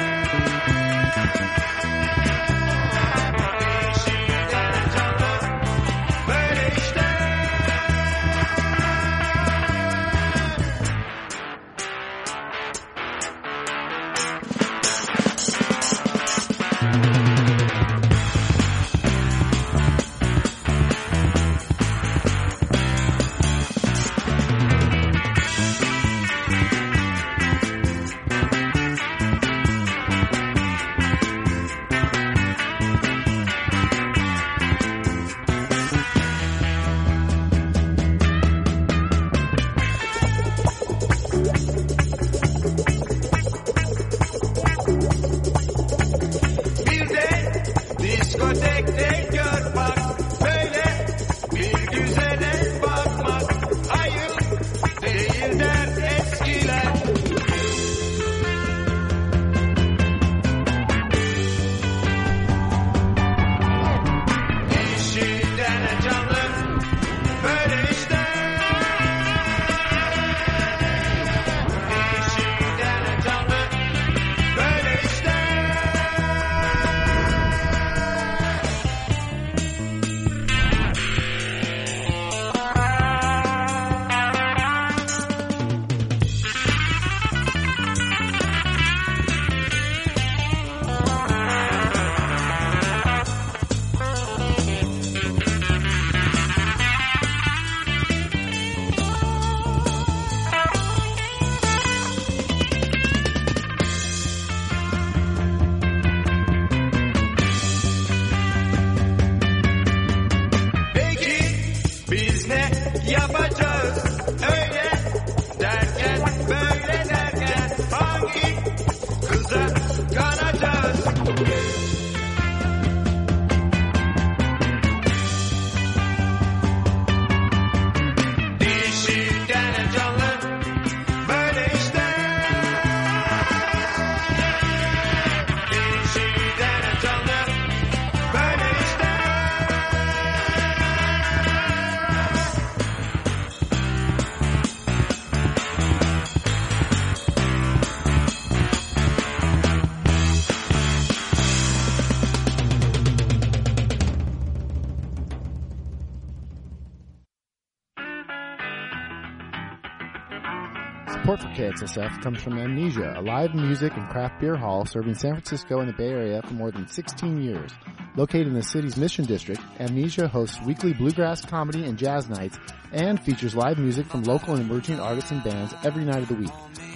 Support comes from Amnesia, a live music and craft beer hall serving San Francisco and the Bay Area for more than 16 years. Located in the city's Mission District, Amnesia hosts weekly bluegrass comedy and jazz nights and features live music from local and emerging artists and bands every night of the week.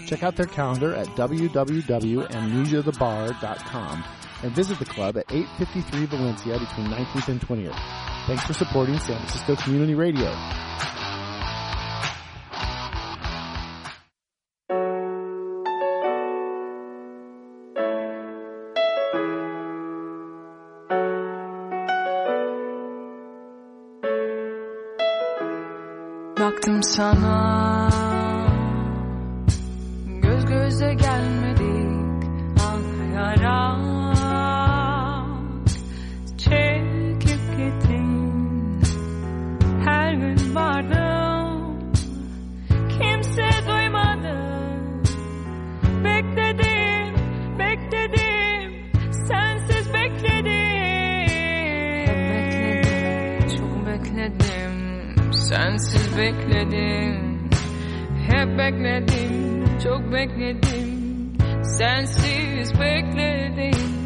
Check out their calendar at www.amnesiathebar.com and visit the club at 853 Valencia between 19th and 20th. Thanks for supporting San Francisco Community Radio. Sana bekledim. Hep bekledim, çok bekledim. Sensiz bekledim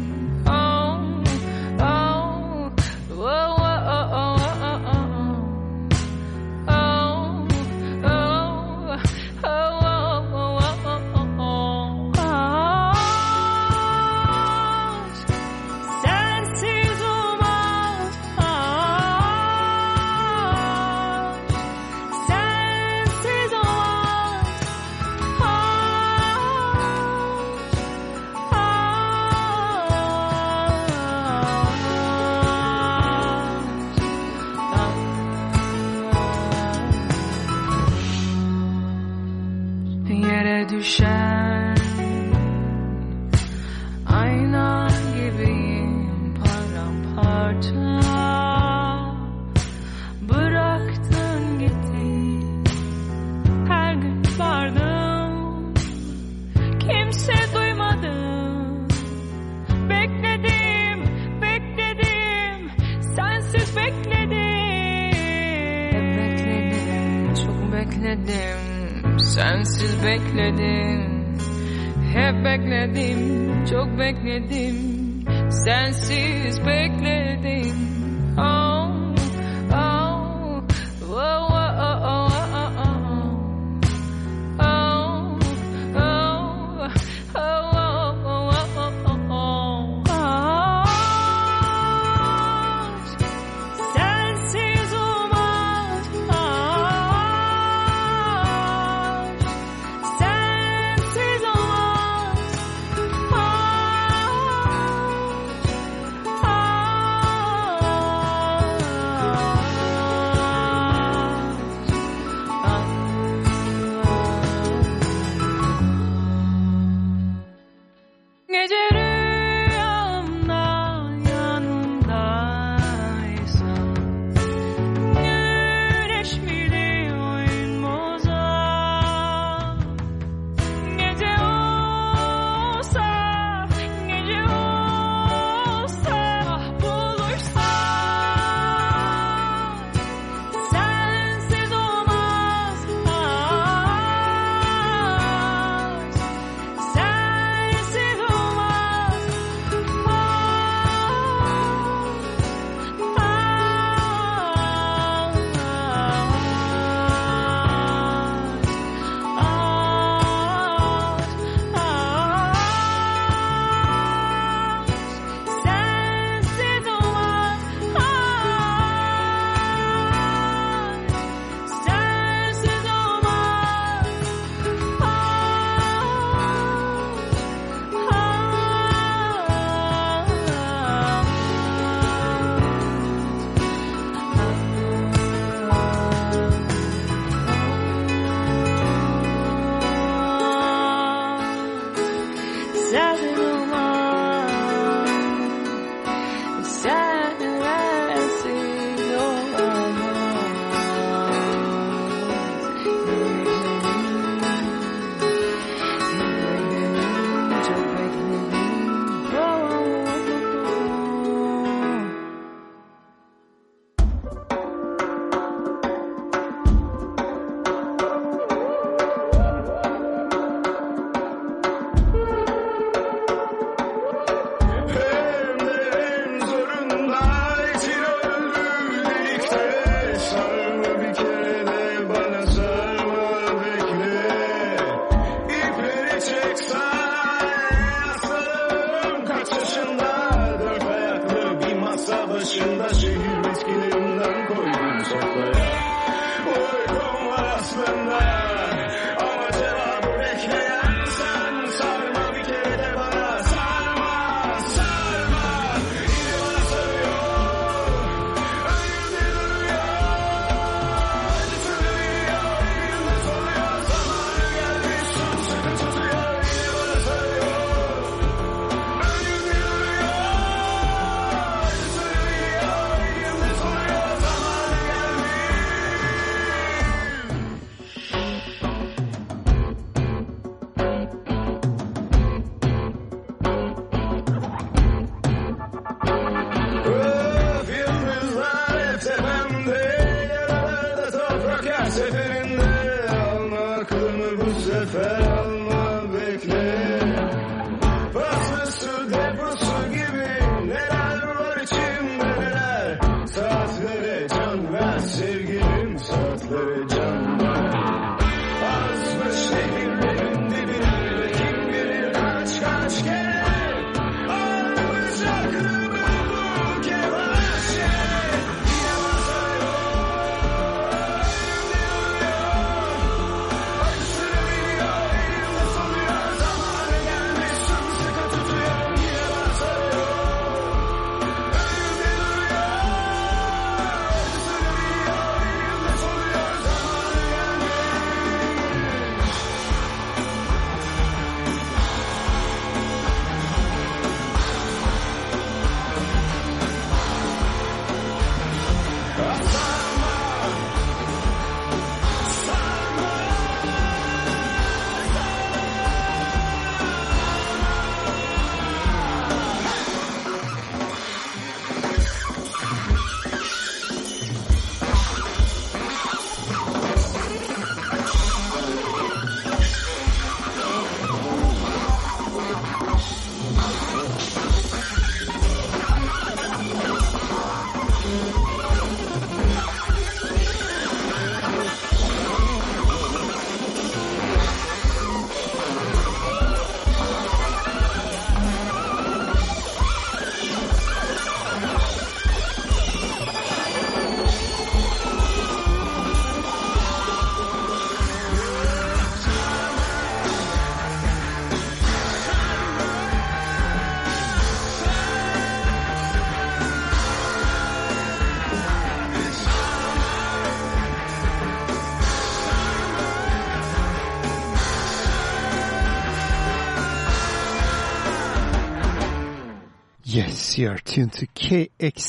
You are tuned to KXSFLP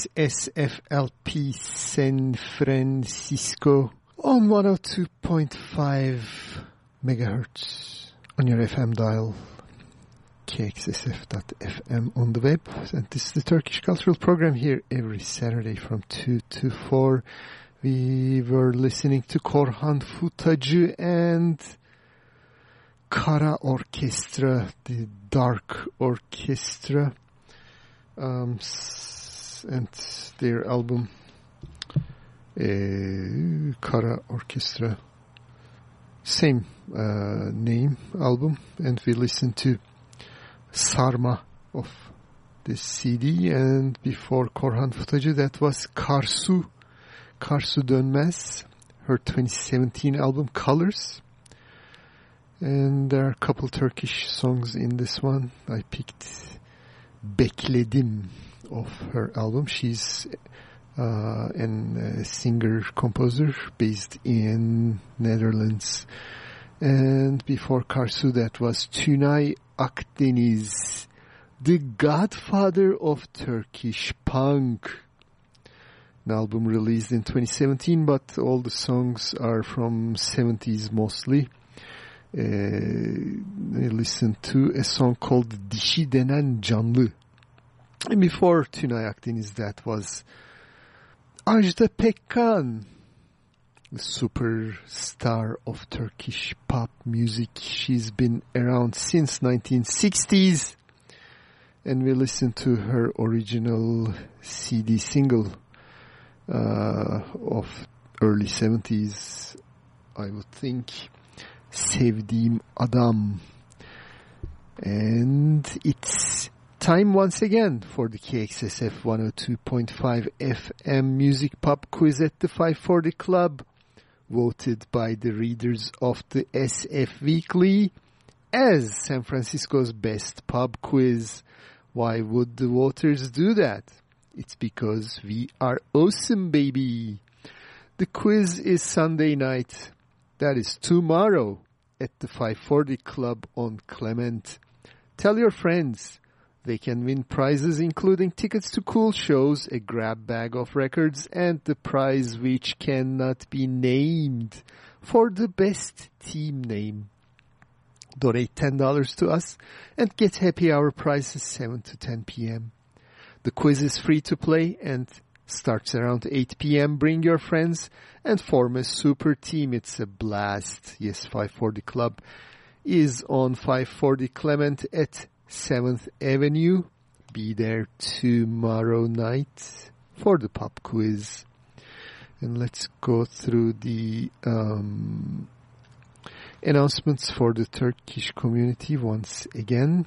San Francisco on 102.5 megahertz on your FM dial, kxsf.fm on the web. And this is the Turkish Cultural Program here every Saturday from 2 to 4. We were listening to Korhan Futacı and Kara Orchestra, the Dark Orchestra um, and their album uh, Kara Orchestra same uh, name album and we listened to Sarma of the CD and before Korhan Futacı that was Karsu Karsu Dönmez her 2017 album Colors. And there are a couple Turkish songs in this one. I picked Bekledim of her album. She's uh, an uh, singer-composer based in Netherlands. And before Karsu, that was Tünay Akdeniz, the godfather of Turkish punk. An album released in 2017, but all the songs are from 70s mostly. Uh, I listened to a song called Dişi Denen Canlı. And before Tünay Akdeniz, that was Ajda Pekkan, the superstar of Turkish pop music. She's been around since 1960s. And we listened to her original CD single uh, of early 70s, I would think. Sevdiğim Adam. And it's time once again for the KXSF 102.5 FM Music Pop Quiz at the 540 Club, voted by the readers of the SF Weekly as San Francisco's best pub quiz. Why would the voters do that? It's because we are awesome, baby. The quiz is Sunday night. That is tomorrow at the 540 Club on Clement. Tell your friends. They can win prizes including tickets to cool shows, a grab bag of records, and the prize which cannot be named for the best team name. Donate $10 to us and get happy hour prices 7 to 10 p.m. The quiz is free to play and starts around 8 p.m. Bring your friends and form a super team. It's a blast. Yes, 540 Club is on 540 Clement at 7th Avenue. Be there tomorrow night for the pop quiz. And let's go through the um, announcements for the Turkish community once again.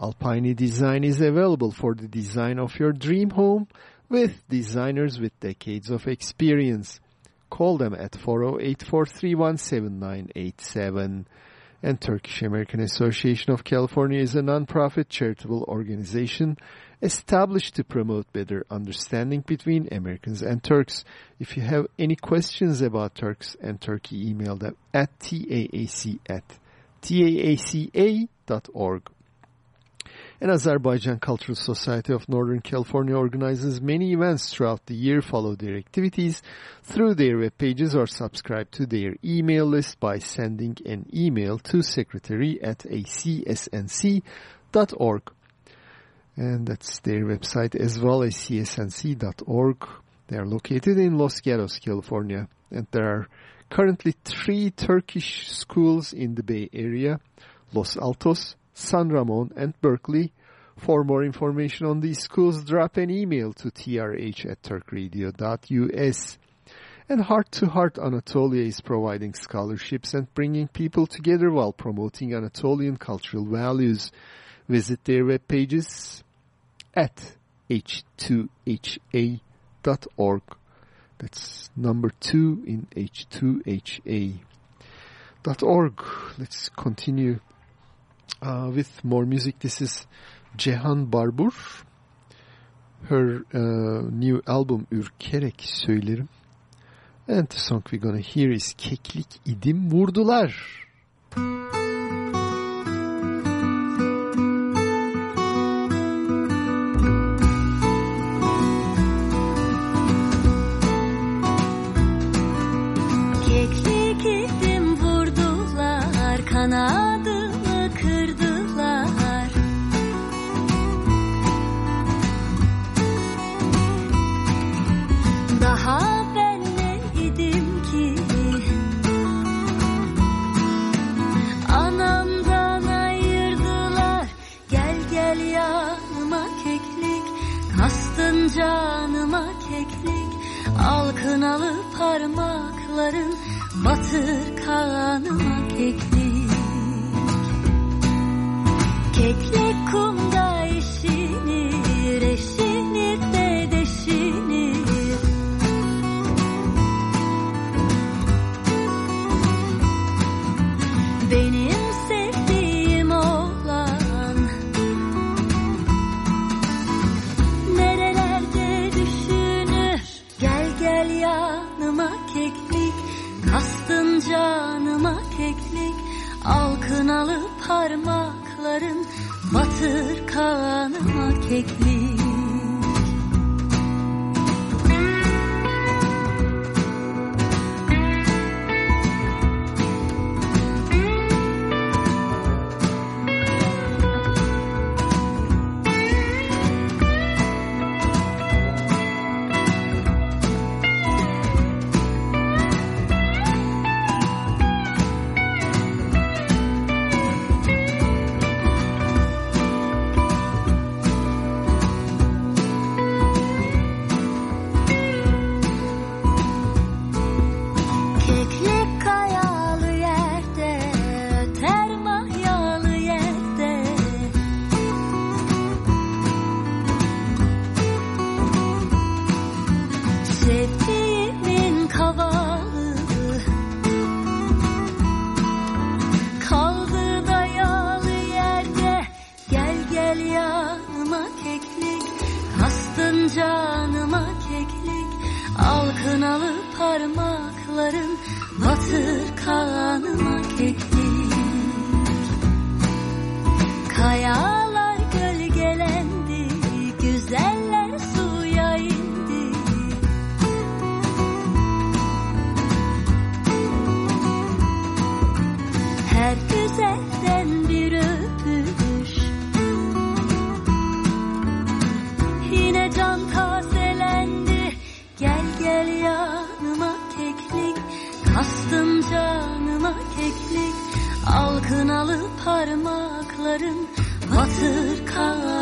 Alpine Design is available for the design of your dream home with designers with decades of experience. Call them at 408-431-7987. And Turkish American Association of California is a nonprofit charitable organization established to promote better understanding between Americans and Turks. If you have any questions about Turks and Turkey, email them at taac at taaca.org. And Azerbaijan Cultural Society of Northern California organizes many events throughout the year. Follow their activities through their web pages or subscribe to their email list by sending an email to secretary at acsnc.org. And that's their website as well as csnc.org. They are located in Los Gatos, California. And there are currently three Turkish schools in the Bay Area, Los Altos, San Ramon, and Berkeley. For more information on these schools, drop an email to trh at turkradio.us. And Heart to Heart Anatolia is providing scholarships and bringing people together while promoting Anatolian cultural values. Visit their web pages at h2ha.org. That's number two in h2ha.org. Let's continue uh, with more music. This is Cehan Barbur. Her uh, new album Ürkerek Söylerim. And the song we're gonna hear is Keklik İdim Vurdular. Keklik canıma keklik Al kınalı parmakların Batır kanıma keklik. Keklik kumda parmakların Batır kanıma keklik canıma keklik Al kınalı parmakların Batır kanıma keklik. Kayalar parmakların Batır kanıma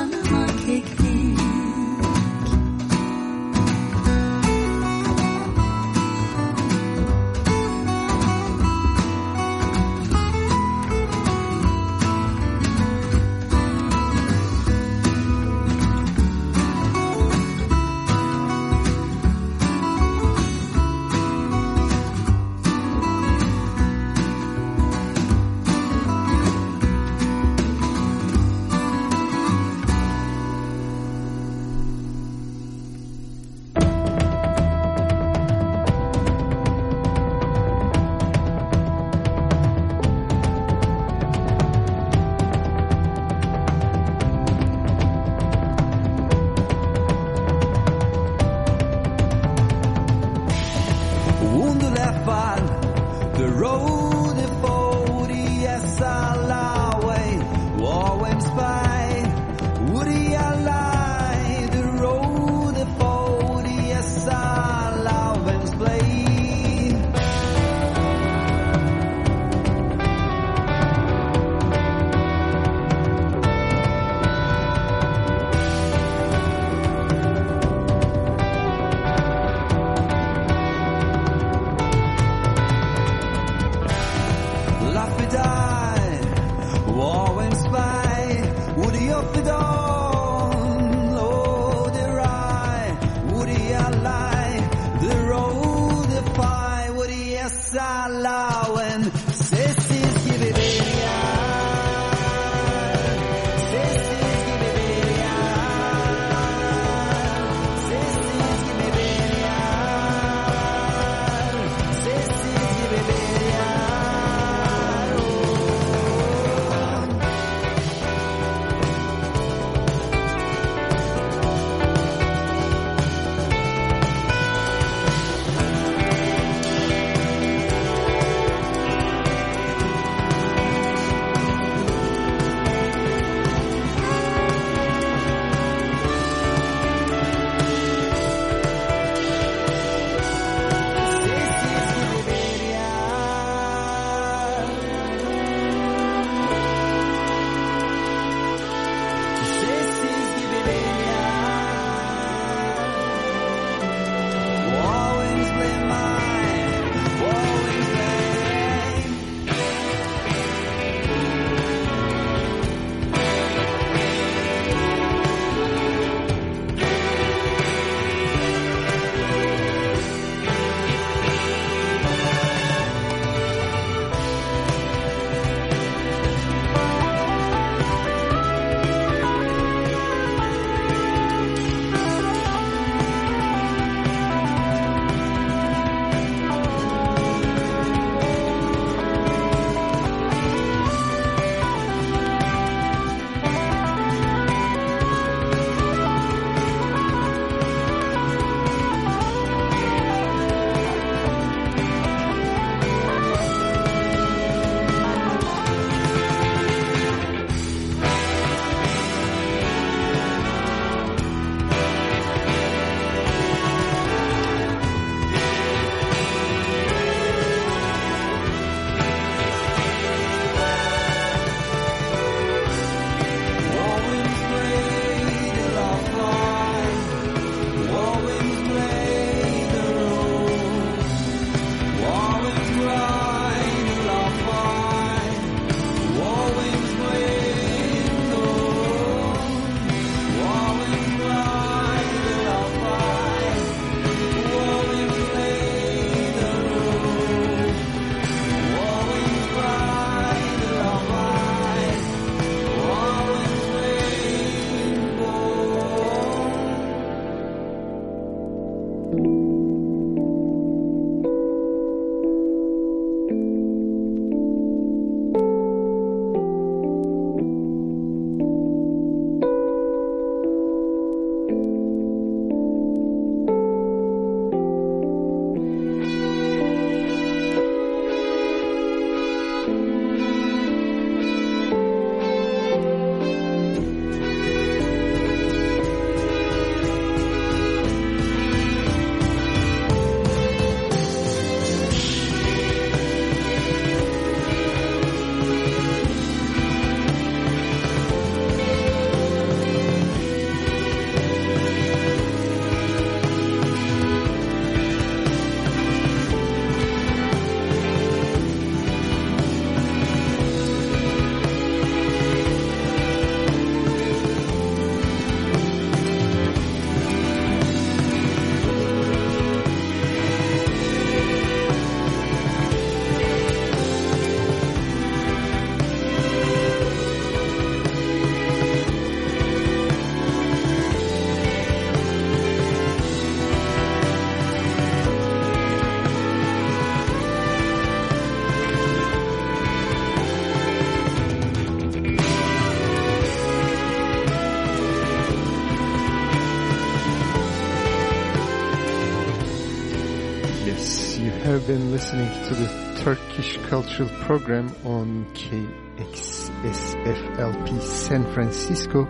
listening to the Turkish Cultural Program on KXSFLP San Francisco.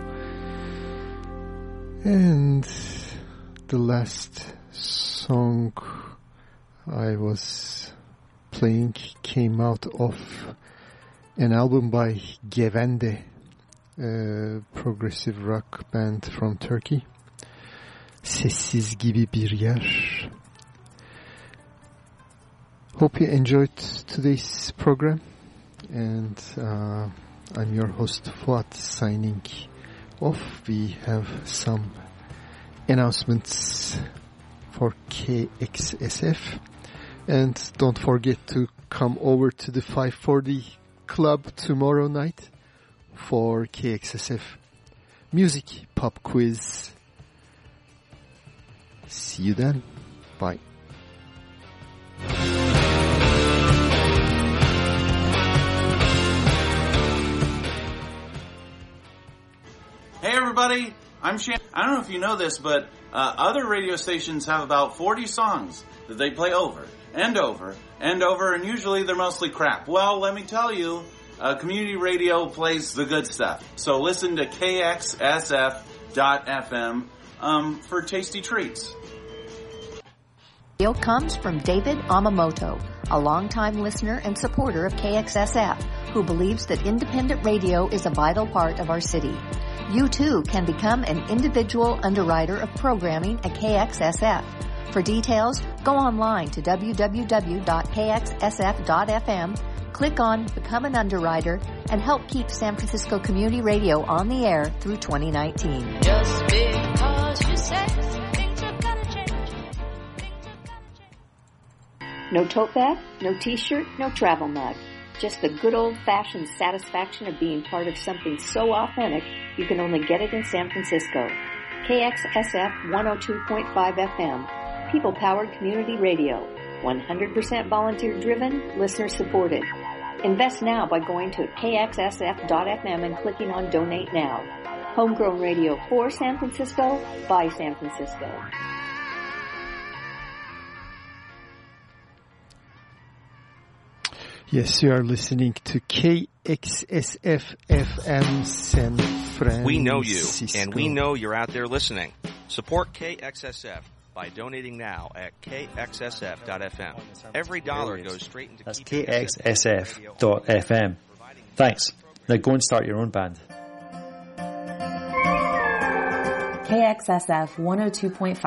And the last song I was playing came out of an album by Gevende, a progressive rock band from Turkey. Sessiz gibi bir yer. Hope you enjoyed today's program. And uh, I'm your host Fuat signing off. We have some announcements for KXSF. And don't forget to come over to the 540 Club tomorrow night for KXSF Music Pop Quiz. See you then. Bye. Everybody, I'm Shan. I don't know if you know this, but uh, other radio stations have about 40 songs that they play over and over and over, and usually they're mostly crap. Well, let me tell you, uh, community radio plays the good stuff. So listen to KXSF.FM um, for tasty treats. The deal comes from David Amamoto, a longtime listener and supporter of KXSF, who believes that independent radio is a vital part of our city. You too can become an individual underwriter of programming at KXSF. For details, go online to www.kxsf.fm, click on Become an Underwriter, and help keep San Francisco Community Radio on the air through 2019. Just because you say things are gonna change. No tote bag, no t-shirt, no travel mug. Just the good old fashioned satisfaction of being part of something so authentic you can only get it in San Francisco. KXSF 102.5 FM. People powered community radio. 100% volunteer driven, listener supported. Invest now by going to kxsf.fm and clicking on donate now. Homegrown radio for San Francisco by San Francisco. Yes, you are listening to KXSF FM San Francisco. We know you, and we know you're out there listening. Support KXSF by donating now at kxsf.fm. Every dollar goes straight into That's keeping kxsf.fm. Thanks. Now go and start your own band. KXSF 102.5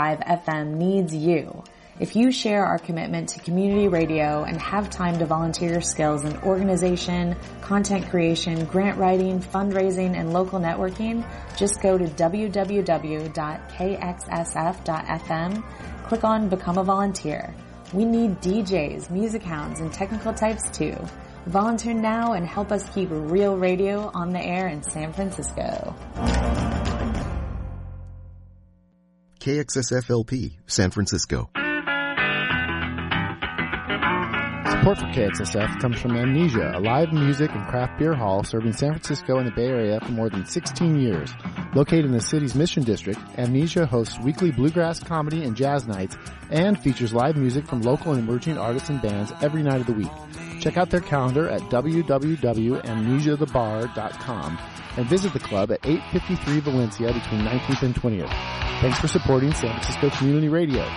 FM needs you. If you share our commitment to community radio and have time to volunteer your skills in organization, content creation, grant writing, fundraising, and local networking, just go to www.kxsf.fm, click on Become a Volunteer. We need DJs, music hounds, and technical types too. Volunteer now and help us keep real radio on the air in San Francisco. KXSFLP, San Francisco. Support for KXSF comes from Amnesia, a live music and craft beer hall serving San Francisco and the Bay Area for more than 16 years. Located in the city's Mission District, Amnesia hosts weekly bluegrass comedy and jazz nights and features live music from local and emerging artists and bands every night of the week. Check out their calendar at www.amnesiathebar.com and visit the club at 853 Valencia between 19th and 20th. Thanks for supporting San Francisco Community Radio.